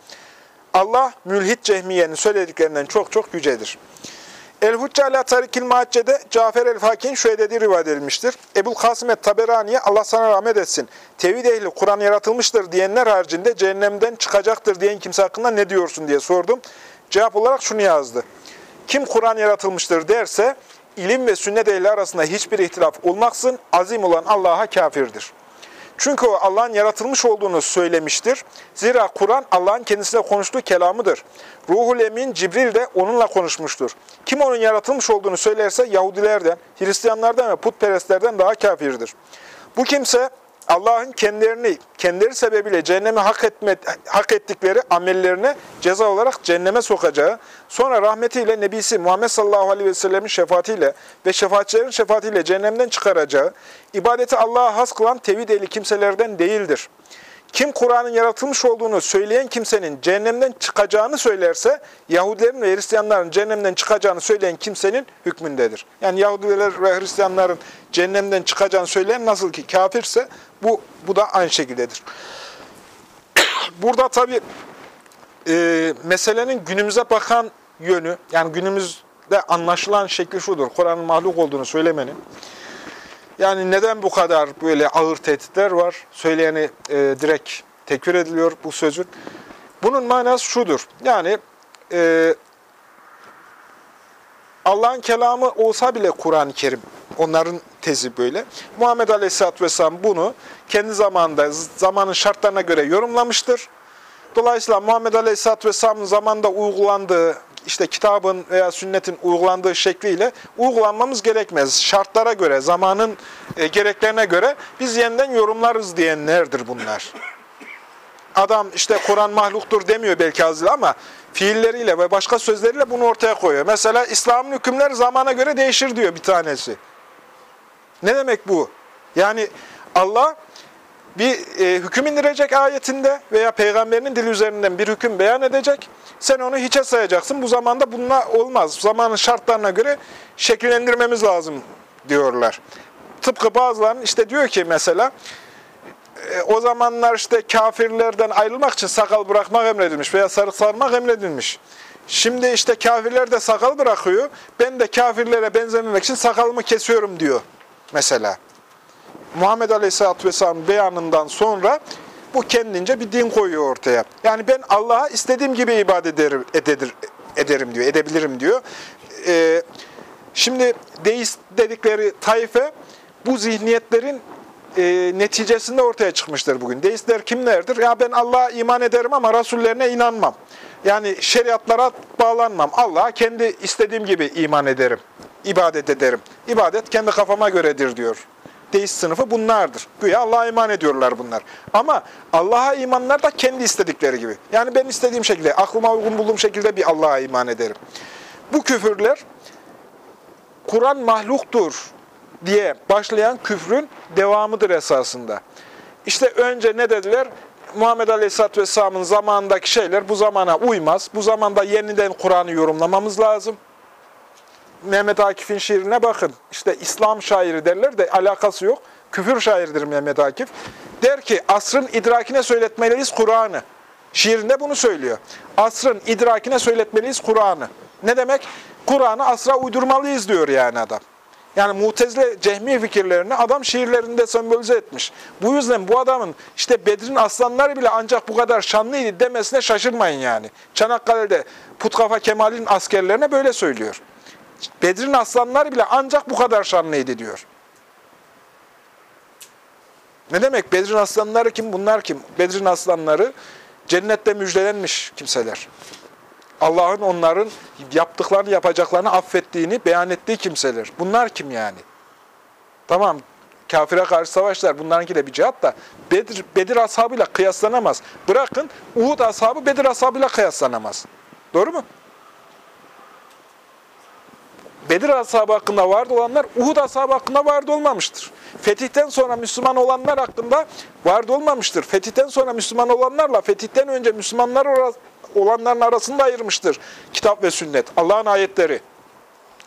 S1: Allah mülhit cehmiyenin söylediklerinden çok çok yücedir. El-Hucce ala Tarikil Mahacce'de Cafer el-Fakin şöyle dediği rivayet edilmiştir. Ebul Kasım et-Taberani'ye Allah sana rahmet etsin. Tevhid ehli Kur'an yaratılmıştır diyenler haricinde cehennemden çıkacaktır diyen kimse hakkında ne diyorsun diye sordum. Cevap olarak şunu yazdı. Kim Kur'an yaratılmıştır derse ilim ve sünnet ehli arasında hiçbir ihtilaf olmaksın azim olan Allah'a kafirdir. Çünkü o Allah'ın yaratılmış olduğunu söylemiştir. Zira Kur'an Allah'ın kendisiyle konuştuğu kelamıdır. Ruhul Emin Cibril de onunla konuşmuştur. Kim onun yaratılmış olduğunu söylerse Yahudilerden, Hristiyanlardan ve putperestlerden daha kafirdir. Bu kimse Allah'ın kendilerini, kendileri sebebiyle cehenneme hak, etme, hak ettikleri amellerine ceza olarak cehenneme sokacağı, sonra rahmetiyle Nebisi Muhammed sallallahu aleyhi ve sellemin şefaatiyle ve şefaatçilerin şefaatiyle cehennemden çıkaracağı, ibadeti Allah'a has kılan tevhid ehli kimselerden değildir. Kim Kur'an'ın yaratılmış olduğunu söyleyen kimsenin cehennemden çıkacağını söylerse, Yahudilerin ve Hristiyanların cehennemden çıkacağını söyleyen kimsenin hükmündedir. Yani Yahudiler ve Hristiyanların cehennemden çıkacağını söyleyen nasıl ki kafirse, bu, bu da aynı şekildedir. Burada tabi e, meselenin günümüze bakan yönü, yani günümüzde anlaşılan şekli şudur, Kur'an'ın mahluk olduğunu söylemenin, yani neden bu kadar böyle ağır tehditler var? Söyleyeni e, direkt tekfir ediliyor bu sözün. Bunun manası şudur. Yani e, Allah'ın kelamı olsa bile Kur'an-ı Kerim, onların tezi böyle. Muhammed Aleyhisselatü Vesselam bunu kendi zamanında, zamanın şartlarına göre yorumlamıştır. Dolayısıyla Muhammed Aleyhisselatü Vesselam'ın zamanında uygulandığı işte kitabın veya sünnetin uygulandığı şekliyle uygulanmamız gerekmez. Şartlara göre, zamanın e, gereklerine göre biz yeniden yorumlarız diyenlerdir bunlar. Adam işte Kur'an mahluktur demiyor belki azıyla ama fiilleriyle ve başka sözleriyle bunu ortaya koyuyor. Mesela İslam'ın hükümleri zamana göre değişir diyor bir tanesi. Ne demek bu? Yani Allah bir e, hüküm indirecek ayetinde veya peygamberinin dili üzerinden bir hüküm beyan edecek. Sen onu hiçe sayacaksın. Bu zamanda bununla olmaz. Zamanın şartlarına göre şekillendirmemiz lazım diyorlar. Tıpkı bazılarının işte diyor ki mesela e, o zamanlar işte kafirlerden ayrılmak için sakal bırakmak emredilmiş veya sarık sarmak emredilmiş. Şimdi işte kafirler de sakal bırakıyor. Ben de kafirlere benzememek için sakalımı kesiyorum diyor mesela. Muhammed Aleyhisselatü Vesselam beyanından sonra bu kendince bir din koyuyor ortaya. Yani ben Allah'a istediğim gibi ibadet ederim, ederim, ederim diyor, edebilirim diyor. Ee, şimdi deist dedikleri taife bu zihniyetlerin e, neticesinde ortaya çıkmıştır bugün. Deistler kimlerdir? Ya ben Allah'a iman ederim ama Rasullerine inanmam. Yani şeriatlara bağlanmam. Allah'a kendi istediğim gibi iman ederim. İbadet ederim. İbadet kendi kafama göredir diyor. Deist sınıfı bunlardır. Güya Allah'a iman ediyorlar bunlar. Ama Allah'a imanlar da kendi istedikleri gibi. Yani ben istediğim şekilde, aklıma uygun bulduğum şekilde bir Allah'a iman ederim. Bu küfürler Kur'an mahluktur diye başlayan küfrün devamıdır esasında. İşte önce ne dediler? Muhammed Aleyhisselatü Vesselam'ın zamanındaki şeyler bu zamana uymaz. Bu zamanda yeniden Kur'an'ı yorumlamamız lazım. Mehmet Akif'in şiirine bakın. İşte İslam şairi derler de alakası yok. Küfür şairidir Mehmet Akif. Der ki asrın idrakine söyletmeliyiz Kur'an'ı. Şiirinde bunu söylüyor. Asrın idrakine söyletmeliyiz Kur'an'ı. Ne demek? Kur'an'ı asra uydurmalıyız diyor yani adam. Yani mutezile cehmi fikirlerini adam şiirlerinde sembolize etmiş. Bu yüzden bu adamın işte Bedir'in aslanları bile ancak bu kadar şanlıydı demesine şaşırmayın yani. Çanakkale'de Putkafa Kemal'in askerlerine böyle söylüyor. Bedir'in aslanları bile ancak bu kadar şanlıydı diyor. Ne demek? Bedir'in aslanları kim? Bunlar kim? Bedir'in aslanları cennette müjdelenmiş kimseler. Allah'ın onların yaptıklarını, yapacaklarını affettiğini beyan ettiği kimseler. Bunlar kim yani? Tamam, kafire karşı savaşlar, bunlarınki de bir cihat da Bedir, Bedir ashabıyla kıyaslanamaz. Bırakın, Uhud ashabı Bedir ashabıyla kıyaslanamaz. Doğru mu? Bedir ashabı hakkında vardı olanlar Uhud ashabı hakkında vardı olmamıştır. Fetihten sonra Müslüman olanlar hakkında vardı olmamıştır. Fetihten sonra Müslüman olanlarla fetihten önce Müslümanlar olanların arasında ayırmıştır kitap ve sünnet. Allah'ın ayetleri.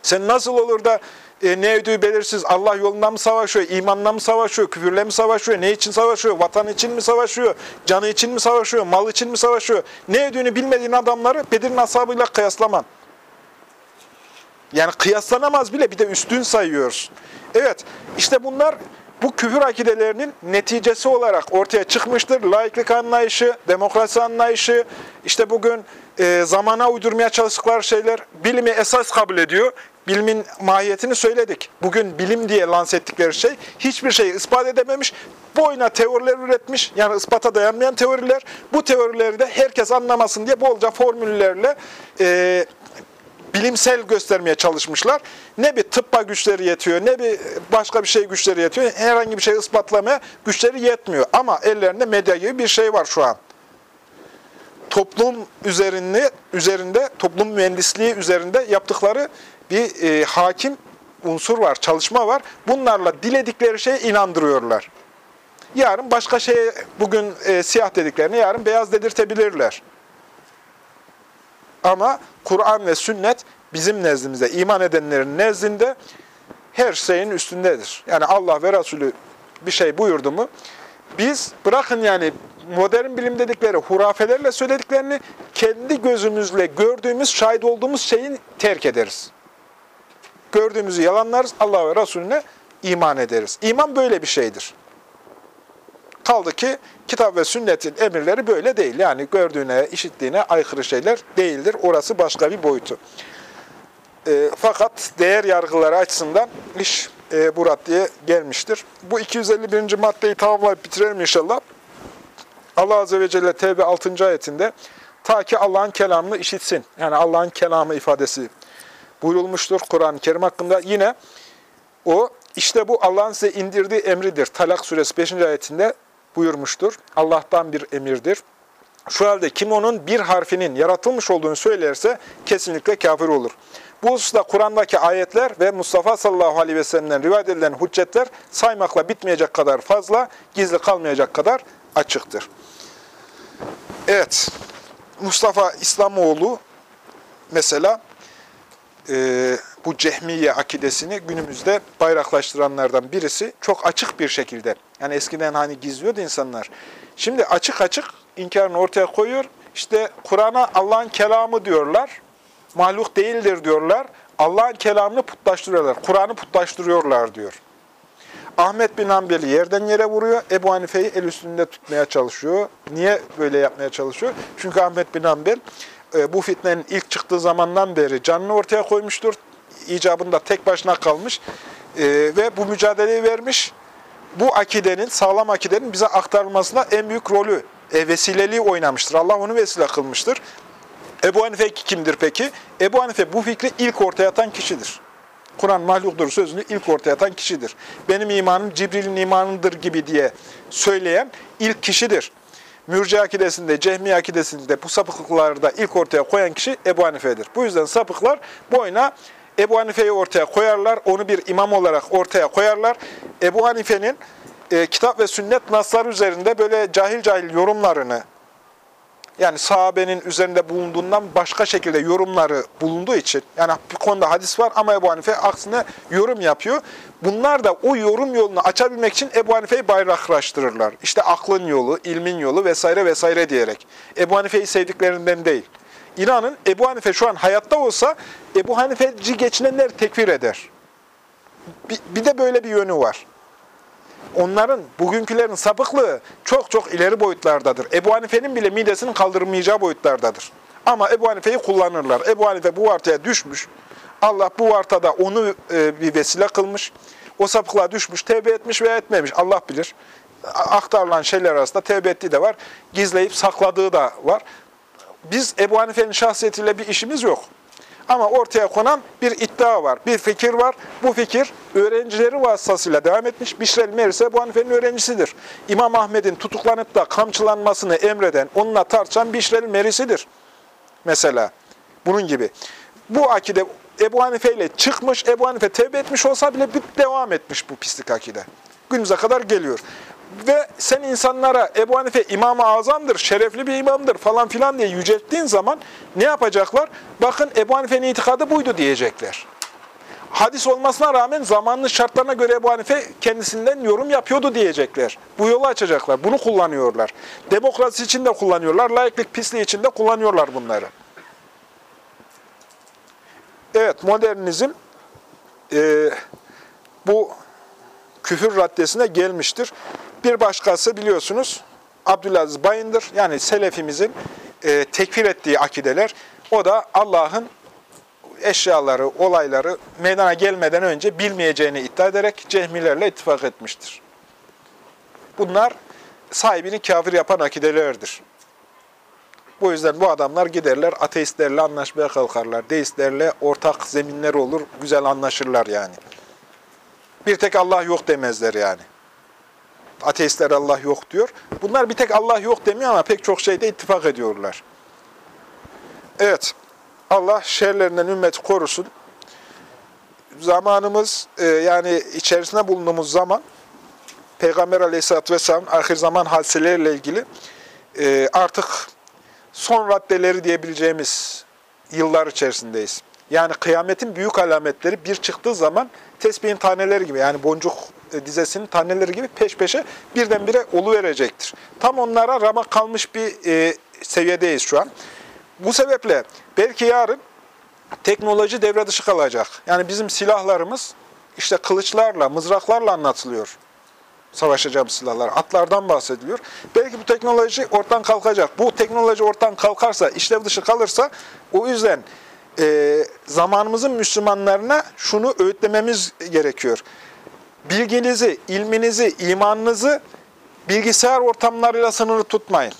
S1: Sen nasıl olur da e, ne ödüğü belirsiz Allah yolunda mı savaşıyor, imanla mı savaşıyor, küfürle mi savaşıyor, ne için savaşıyor, vatan için mi savaşıyor, canı için mi savaşıyor, mal için mi savaşıyor, ne ödüğünü bilmediğin adamları Bedir'in ashabıyla kıyaslaman. Yani kıyaslanamaz bile bir de üstün sayıyorsun. Evet, işte bunlar bu küfür akidelerinin neticesi olarak ortaya çıkmıştır. Laiklik anlayışı, demokrasi anlayışı, işte bugün e, zamana uydurmaya çalıştıkları şeyler bilimi esas kabul ediyor. Bilimin mahiyetini söyledik. Bugün bilim diye lanse ettikleri şey hiçbir şeyi ispat edememiş. Boyuna teoriler üretmiş. Yani ispata dayanmayan teoriler. Bu teorileri de herkes anlamasın diye bolca formüllerle e, bilimsel göstermeye çalışmışlar. Ne bir tıbba güçleri yetiyor, ne bir başka bir şey güçleri yetiyor. Herhangi bir şey ispatlamaya güçleri yetmiyor. Ama ellerinde medya gibi bir şey var şu an. Toplum üzerinde, üzerinde toplum mühendisliği üzerinde yaptıkları bir e, hakim unsur var, çalışma var. Bunlarla diledikleri şeye inandırıyorlar. Yarın başka şeye, bugün e, siyah dediklerini yarın beyaz dedirtebilirler. Ama Kur'an ve sünnet bizim nezdimizde, iman edenlerin nezdinde her şeyin üstündedir. Yani Allah ve Resulü bir şey buyurdu mu, biz bırakın yani modern bilim dedikleri hurafelerle söylediklerini kendi gözümüzle gördüğümüz, şahit olduğumuz şeyin terk ederiz. Gördüğümüzü yalanlarız, Allah ve Resulüne iman ederiz. İman böyle bir şeydir. Kaldı ki kitap ve sünnetin emirleri böyle değil. Yani gördüğüne, işittiğine aykırı şeyler değildir. Orası başka bir boyutu. E, fakat değer yargıları açısından iş e, bu raddeye gelmiştir. Bu 251. maddeyi tamamlayıp bitirelim inşallah. Allah Azze ve Celle Tevbe 6. ayetinde ta ki Allah'ın kelamını işitsin. Yani Allah'ın kelamı ifadesi buyurulmuştur Kur'an-ı Kerim hakkında. Yine o işte bu Allah'ın size indirdiği emridir. Talak suresi 5. ayetinde buyurmuştur. Allah'tan bir emirdir. Şu halde kim onun bir harfinin yaratılmış olduğunu söylerse kesinlikle kafir olur. Bu hususta Kur'an'daki ayetler ve Mustafa sallallahu aleyhi ve sellem'den rivayet edilen hüccetler saymakla bitmeyecek kadar fazla, gizli kalmayacak kadar açıktır. Evet, Mustafa İslamoğlu mesela e, bu cehmiye akidesini günümüzde bayraklaştıranlardan birisi çok açık bir şekilde. Yani eskiden hani gizliyordu insanlar. Şimdi açık açık inkarını ortaya koyuyor. İşte Kur'an'a Allah'ın kelamı diyorlar. Mahluk değildir diyorlar. Allah'ın kelamını putlaştırıyorlar. Kur'an'ı putlaştırıyorlar diyor. Ahmet bin Hanbel'i yerden yere vuruyor. Ebu Hanife'yi el üstünde tutmaya çalışıyor. Niye böyle yapmaya çalışıyor? Çünkü Ahmet bin Hanbel e, bu fitnenin ilk çıktığı zamandan beri canını ortaya koymuştur. İcabında tek başına kalmış e, ve bu mücadeleyi vermiş. bu akidenin, sağlam akidenin bize aktarılmasında en büyük rolü, e, vesileliği oynamıştır. Allah onu vesile kılmıştır. Ebu Hanife kimdir peki? Ebu Hanife bu fikri ilk ortaya atan kişidir. Kur'an mahluktur sözünü ilk ortaya atan kişidir. Benim imanım Cibril'in imanıdır gibi diye söyleyen ilk kişidir. Mürci akidesinde, Cehmi akidesinde bu sapıklıkları da ilk ortaya koyan kişi Ebu Hanife'dir. Bu yüzden sapıklar boyuna Ebu Hanife'yi ortaya koyarlar, onu bir imam olarak ortaya koyarlar. Ebu Hanife'nin e, kitap ve sünnet nasları üzerinde böyle cahil cahil yorumlarını, yani sahabenin üzerinde bulunduğundan başka şekilde yorumları bulunduğu için, yani bir konuda hadis var ama Ebu Hanife aksine yorum yapıyor. Bunlar da o yorum yolunu açabilmek için Ebu Hanife'yi bayraklaştırırlar. İşte aklın yolu, ilmin yolu vesaire vesaire diyerek. Ebu Hanife'yi sevdiklerinden değil. İnanın Ebu Hanife şu an hayatta olsa Ebu Hanifeci geçinenler tekfir eder. Bir, bir de böyle bir yönü var onların, bugünkülerin sapıklığı çok çok ileri boyutlardadır. Ebu Hanife'nin bile midesinin kaldırmayacağı boyutlardadır. Ama Ebu Hanife'yi kullanırlar. Ebu Hanife bu vartaya düşmüş. Allah bu vartada onu e, bir vesile kılmış. O sapıklığa düşmüş, tevbe etmiş veya etmemiş. Allah bilir. Aktarılan şeyler arasında tevbe ettiği de var. Gizleyip sakladığı da var. Biz Ebu Hanife'nin şahsiyetiyle bir işimiz yok. Ama ortaya konan bir iddia var, bir fikir var. Bu fikir öğrencileri vasıtasıyla devam etmiş. Bişrel Merise bu Hanife'nin öğrencisidir. İmam Ahmet'in tutuklanıp da kamçılanmasını emreden, onunla tartışan Bişrel Merisi'dir. Mesela bunun gibi. Bu akide Ebu Hanife ile çıkmış, Ebu Hanife tevbe etmiş olsa bile bir devam etmiş bu pislik akide. Günümüze kadar geliyor ve sen insanlara Ebu Hanife İmam-ı Azam'dır, şerefli bir imamdır falan filan diye yücelttiğin zaman ne yapacaklar? Bakın Ebu Hanife'nin itikadı buydu diyecekler. Hadis olmasına rağmen zamanlı şartlarına göre Ebu Hanife kendisinden yorum yapıyordu diyecekler. Bu yolu açacaklar. Bunu kullanıyorlar. Demokrasi için de kullanıyorlar. Layıklık pisliği için de kullanıyorlar bunları. Evet, modernizm e, bu küfür raddesine gelmiştir. Bir başkası biliyorsunuz Abdülaziz Bayındır. Yani Selefimizin e, tekfir ettiği akideler. O da Allah'ın eşyaları, olayları meydana gelmeden önce bilmeyeceğini iddia ederek cehmilerle ittifak etmiştir. Bunlar sahibini kafir yapan akidelerdir. Bu yüzden bu adamlar giderler, ateistlerle anlaşmaya kalkarlar. Deistlerle ortak zeminler olur, güzel anlaşırlar yani. Bir tek Allah yok demezler yani. Ateistler Allah yok diyor. Bunlar bir tek Allah yok demiyor ama pek çok şeyde ittifak ediyorlar. Evet, Allah şerlerinden ümmeti korusun. Zamanımız, e, yani içerisinde bulunduğumuz zaman, Peygamber aleyhisselatü vesselam ahir zaman hadiseleriyle ilgili e, artık son raddeleri diyebileceğimiz yıllar içerisindeyiz. Yani kıyametin büyük alametleri bir çıktığı zaman tesbihin taneleri gibi yani boncuk dizesinin taneleri gibi peş peşe birdenbire verecektir. Tam onlara ramak kalmış bir e, seviyedeyiz şu an. Bu sebeple belki yarın teknoloji devre dışı kalacak. Yani bizim silahlarımız işte kılıçlarla, mızraklarla anlatılıyor. Savaşacağımız silahlar. Atlardan bahsediliyor. Belki bu teknoloji ortadan kalkacak. Bu teknoloji ortadan kalkarsa, işlev dışı kalırsa o yüzden e, zamanımızın Müslümanlarına şunu öğütlememiz gerekiyor. Bilginizi, ilminizi, imanınızı bilgisayar ortamlarıyla sınırlı tutmayın.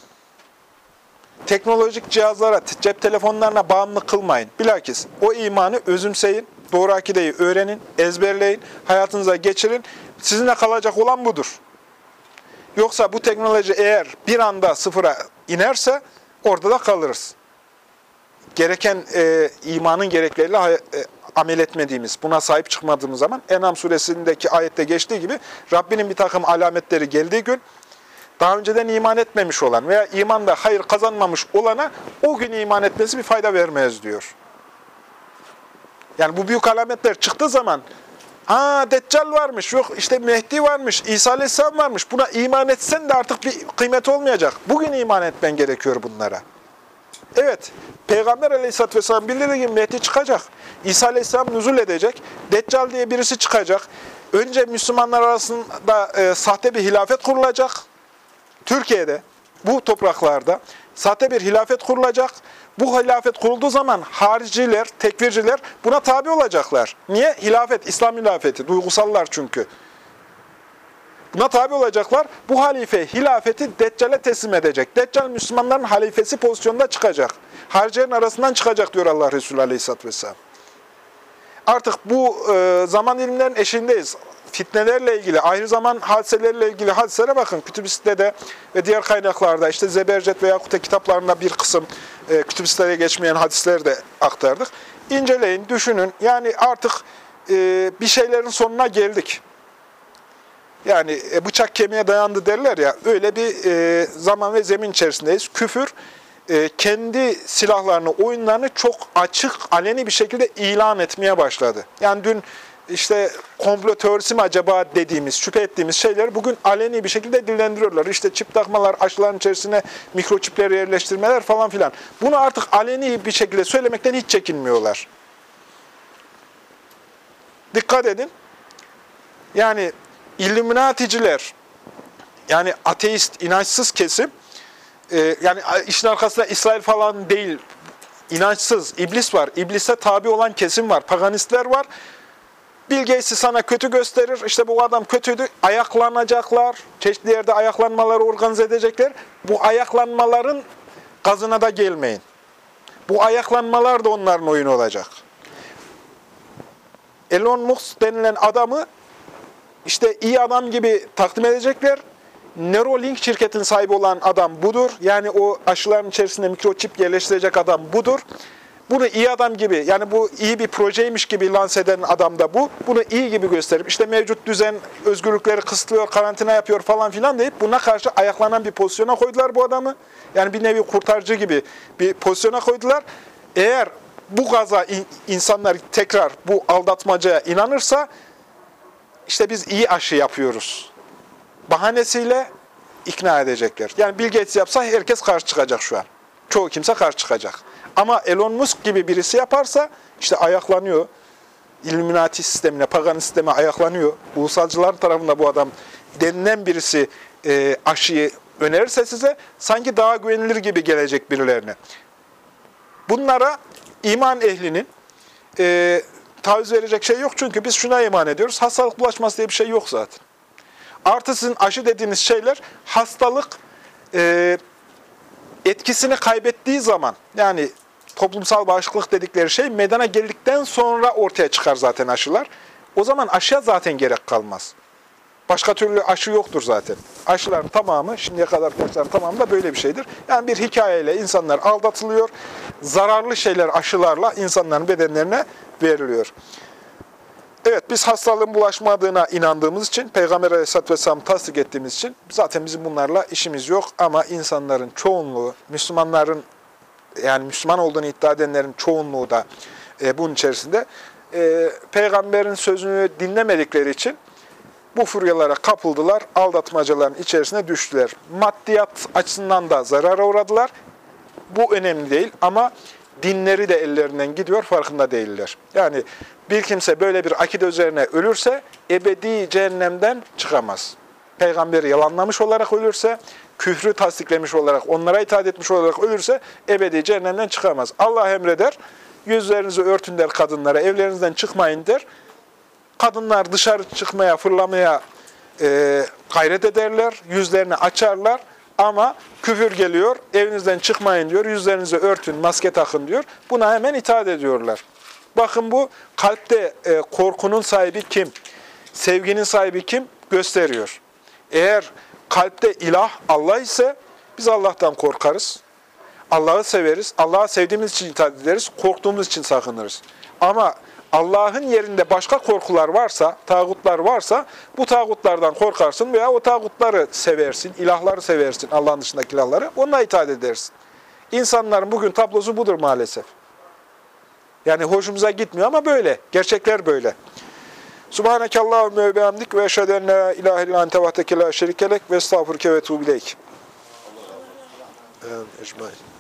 S1: Teknolojik cihazlara, cep telefonlarına bağımlı kılmayın. Bilakis o imanı özümseyin, doğru akideyi öğrenin, ezberleyin, hayatınıza geçirin. Sizinle kalacak olan budur. Yoksa bu teknoloji eğer bir anda sıfıra inerse orada da kalırız gereken e, imanın gerekleriyle e, amel etmediğimiz, buna sahip çıkmadığımız zaman Enam suresindeki ayette geçtiği gibi Rabbinin bir takım alametleri geldiği gün daha önceden iman etmemiş olan veya imanda hayır kazanmamış olana o gün iman etmesi bir fayda vermez diyor. Yani bu büyük alametler çıktığı zaman Aa Deccal varmış, yok işte Mehdi varmış, İsa Aleyhisselam varmış. Buna iman etsen de artık bir kıymet olmayacak. Bugün iman etmen gerekiyor bunlara. Evet, Peygamber aleyhisselatü vesselam bildiği gibi Mehdi çıkacak. İsa aleyhisselam nüzul edecek. Deccal diye birisi çıkacak. Önce Müslümanlar arasında e, sahte bir hilafet kurulacak. Türkiye'de, bu topraklarda sahte bir hilafet kurulacak. Bu hilafet kurulduğu zaman hariciler, tekvirciler buna tabi olacaklar. Niye? Hilafet, İslam hilafeti. Duygusallar çünkü. Buna tabi olacaklar. Bu halife hilafeti Deccal'e teslim edecek. Deccal Müslümanların halifesi pozisyonda çıkacak. Harcilerin arasından çıkacak diyor Allah Resulü Aleyhisselatü Vesselam. Artık bu e, zaman ilimlerin eşindeyiz. Fitnelerle ilgili, ayrı zaman hadiseleriyle ilgili hadiselere bakın. Kütüb-i ve diğer kaynaklarda, işte Zebercet veya Kute kitaplarında bir kısım e, kütüb geçmeyen hadisleri de aktardık. İnceleyin, düşünün. Yani artık e, bir şeylerin sonuna geldik. Yani e, bıçak kemiğe dayandı derler ya, öyle bir e, zaman ve zemin içerisindeyiz. Küfür, e, kendi silahlarını, oyunlarını çok açık, aleni bir şekilde ilan etmeye başladı. Yani dün işte komplo teorisi mi acaba dediğimiz, şüphe ettiğimiz şeyleri bugün aleni bir şekilde dillendiriyorlar. İşte çip takmalar, aşıların içerisine mikroçipleri yerleştirmeler falan filan. Bunu artık aleni bir şekilde söylemekten hiç çekinmiyorlar. Dikkat edin. Yani İlluminaticiler, yani ateist, inançsız kesim, e, yani işin arkasında İsrail falan değil, inançsız, iblis var. İblise tabi olan kesim var, paganistler var. Bill sana kötü gösterir. İşte bu adam kötüydü. Ayaklanacaklar. Çeşitli yerde ayaklanmaları organize edecekler. Bu ayaklanmaların gazına da gelmeyin. Bu ayaklanmalar da onların oyunu olacak. Elon Musk denilen adamı işte iyi adam gibi takdim edecekler. Neuralink şirketin sahibi olan adam budur. Yani o aşıların içerisinde mikroçip yerleştirecek adam budur. Bunu iyi adam gibi, yani bu iyi bir projeymiş gibi lanse eden adam da bu. Bunu iyi gibi gösterip, işte mevcut düzen özgürlükleri kısıtlıyor, karantina yapıyor falan filan deyip buna karşı ayaklanan bir pozisyona koydular bu adamı. Yani bir nevi kurtarıcı gibi bir pozisyona koydular. Eğer bu gaza insanlar tekrar bu aldatmacaya inanırsa, işte biz iyi aşı yapıyoruz. Bahanesiyle ikna edecekler. Yani Bill Gates yapsa herkes karşı çıkacak şu an. Çoğu kimse karşı çıkacak. Ama Elon Musk gibi birisi yaparsa işte ayaklanıyor. Illuminati sistemine, pagan sisteme ayaklanıyor. Ulusalcılar tarafında bu adam denilen birisi e, aşıyı önerirse size sanki daha güvenilir gibi gelecek birilerine. Bunlara iman ehlinin e, taviz verecek şey yok çünkü biz şuna iman ediyoruz. Hastalık bulaşması diye bir şey yok zaten. Artı sizin aşı dediğiniz şeyler hastalık e, etkisini kaybettiği zaman yani toplumsal bağışıklık dedikleri şey meydana geldikten sonra ortaya çıkar zaten aşılar. O zaman aşıya zaten gerek kalmaz. Başka türlü aşı yoktur zaten. Aşıların tamamı, şimdiye kadar derslerin tamamı da böyle bir şeydir. Yani bir hikayeyle insanlar aldatılıyor. Zararlı şeyler aşılarla insanların bedenlerine veriliyor. Evet, biz hastalığın bulaşmadığına inandığımız için, Peygamber Aleyhisselatü Vesselam tasdik ettiğimiz için zaten bizim bunlarla işimiz yok. Ama insanların çoğunluğu, Müslümanların yani Müslüman olduğunu iddia edenlerin çoğunluğu da e, bunun içerisinde e, peygamberin sözünü dinlemedikleri için bu furyalara kapıldılar, aldatmacaların içerisine düştüler. Maddiyat açısından da zarara uğradılar. Bu önemli değil ama dinleri de ellerinden gidiyor, farkında değiller. Yani bir kimse böyle bir akide üzerine ölürse ebedi cehennemden çıkamaz. Peygamberi yalanlamış olarak ölürse, küfrü tasdiklemiş olarak, onlara itaat etmiş olarak ölürse ebedi cehennemden çıkamaz. Allah emreder, yüzlerinizi örtün der kadınlara, evlerinizden çıkmayın der. Kadınlar dışarı çıkmaya, fırlamaya e, gayret ederler, yüzlerini açarlar. Ama küfür geliyor, evinizden çıkmayın diyor, yüzlerinizi örtün, maske takın diyor. Buna hemen itaat ediyorlar. Bakın bu kalpte e, korkunun sahibi kim? Sevginin sahibi kim? Gösteriyor. Eğer kalpte ilah Allah ise biz Allah'tan korkarız. Allah'ı severiz. Allah'ı sevdiğimiz için itaat ederiz. Korktuğumuz için sakınırız. Ama Allah'ın yerinde başka korkular varsa, tağutlar varsa bu tağutlardan korkarsın veya o tağutları seversin, ilahları seversin, Allah'ın dışındaki ilahları, onunla itaat edersin. İnsanların bugün tablosu budur maalesef. Yani hoşumuza gitmiyor ama böyle. Gerçekler böyle. Subhaneke Allahümme ve bihamdik ve eşheden la ilahe illa ente ve estağfurke ve tuğbileyk. Ecmaîn.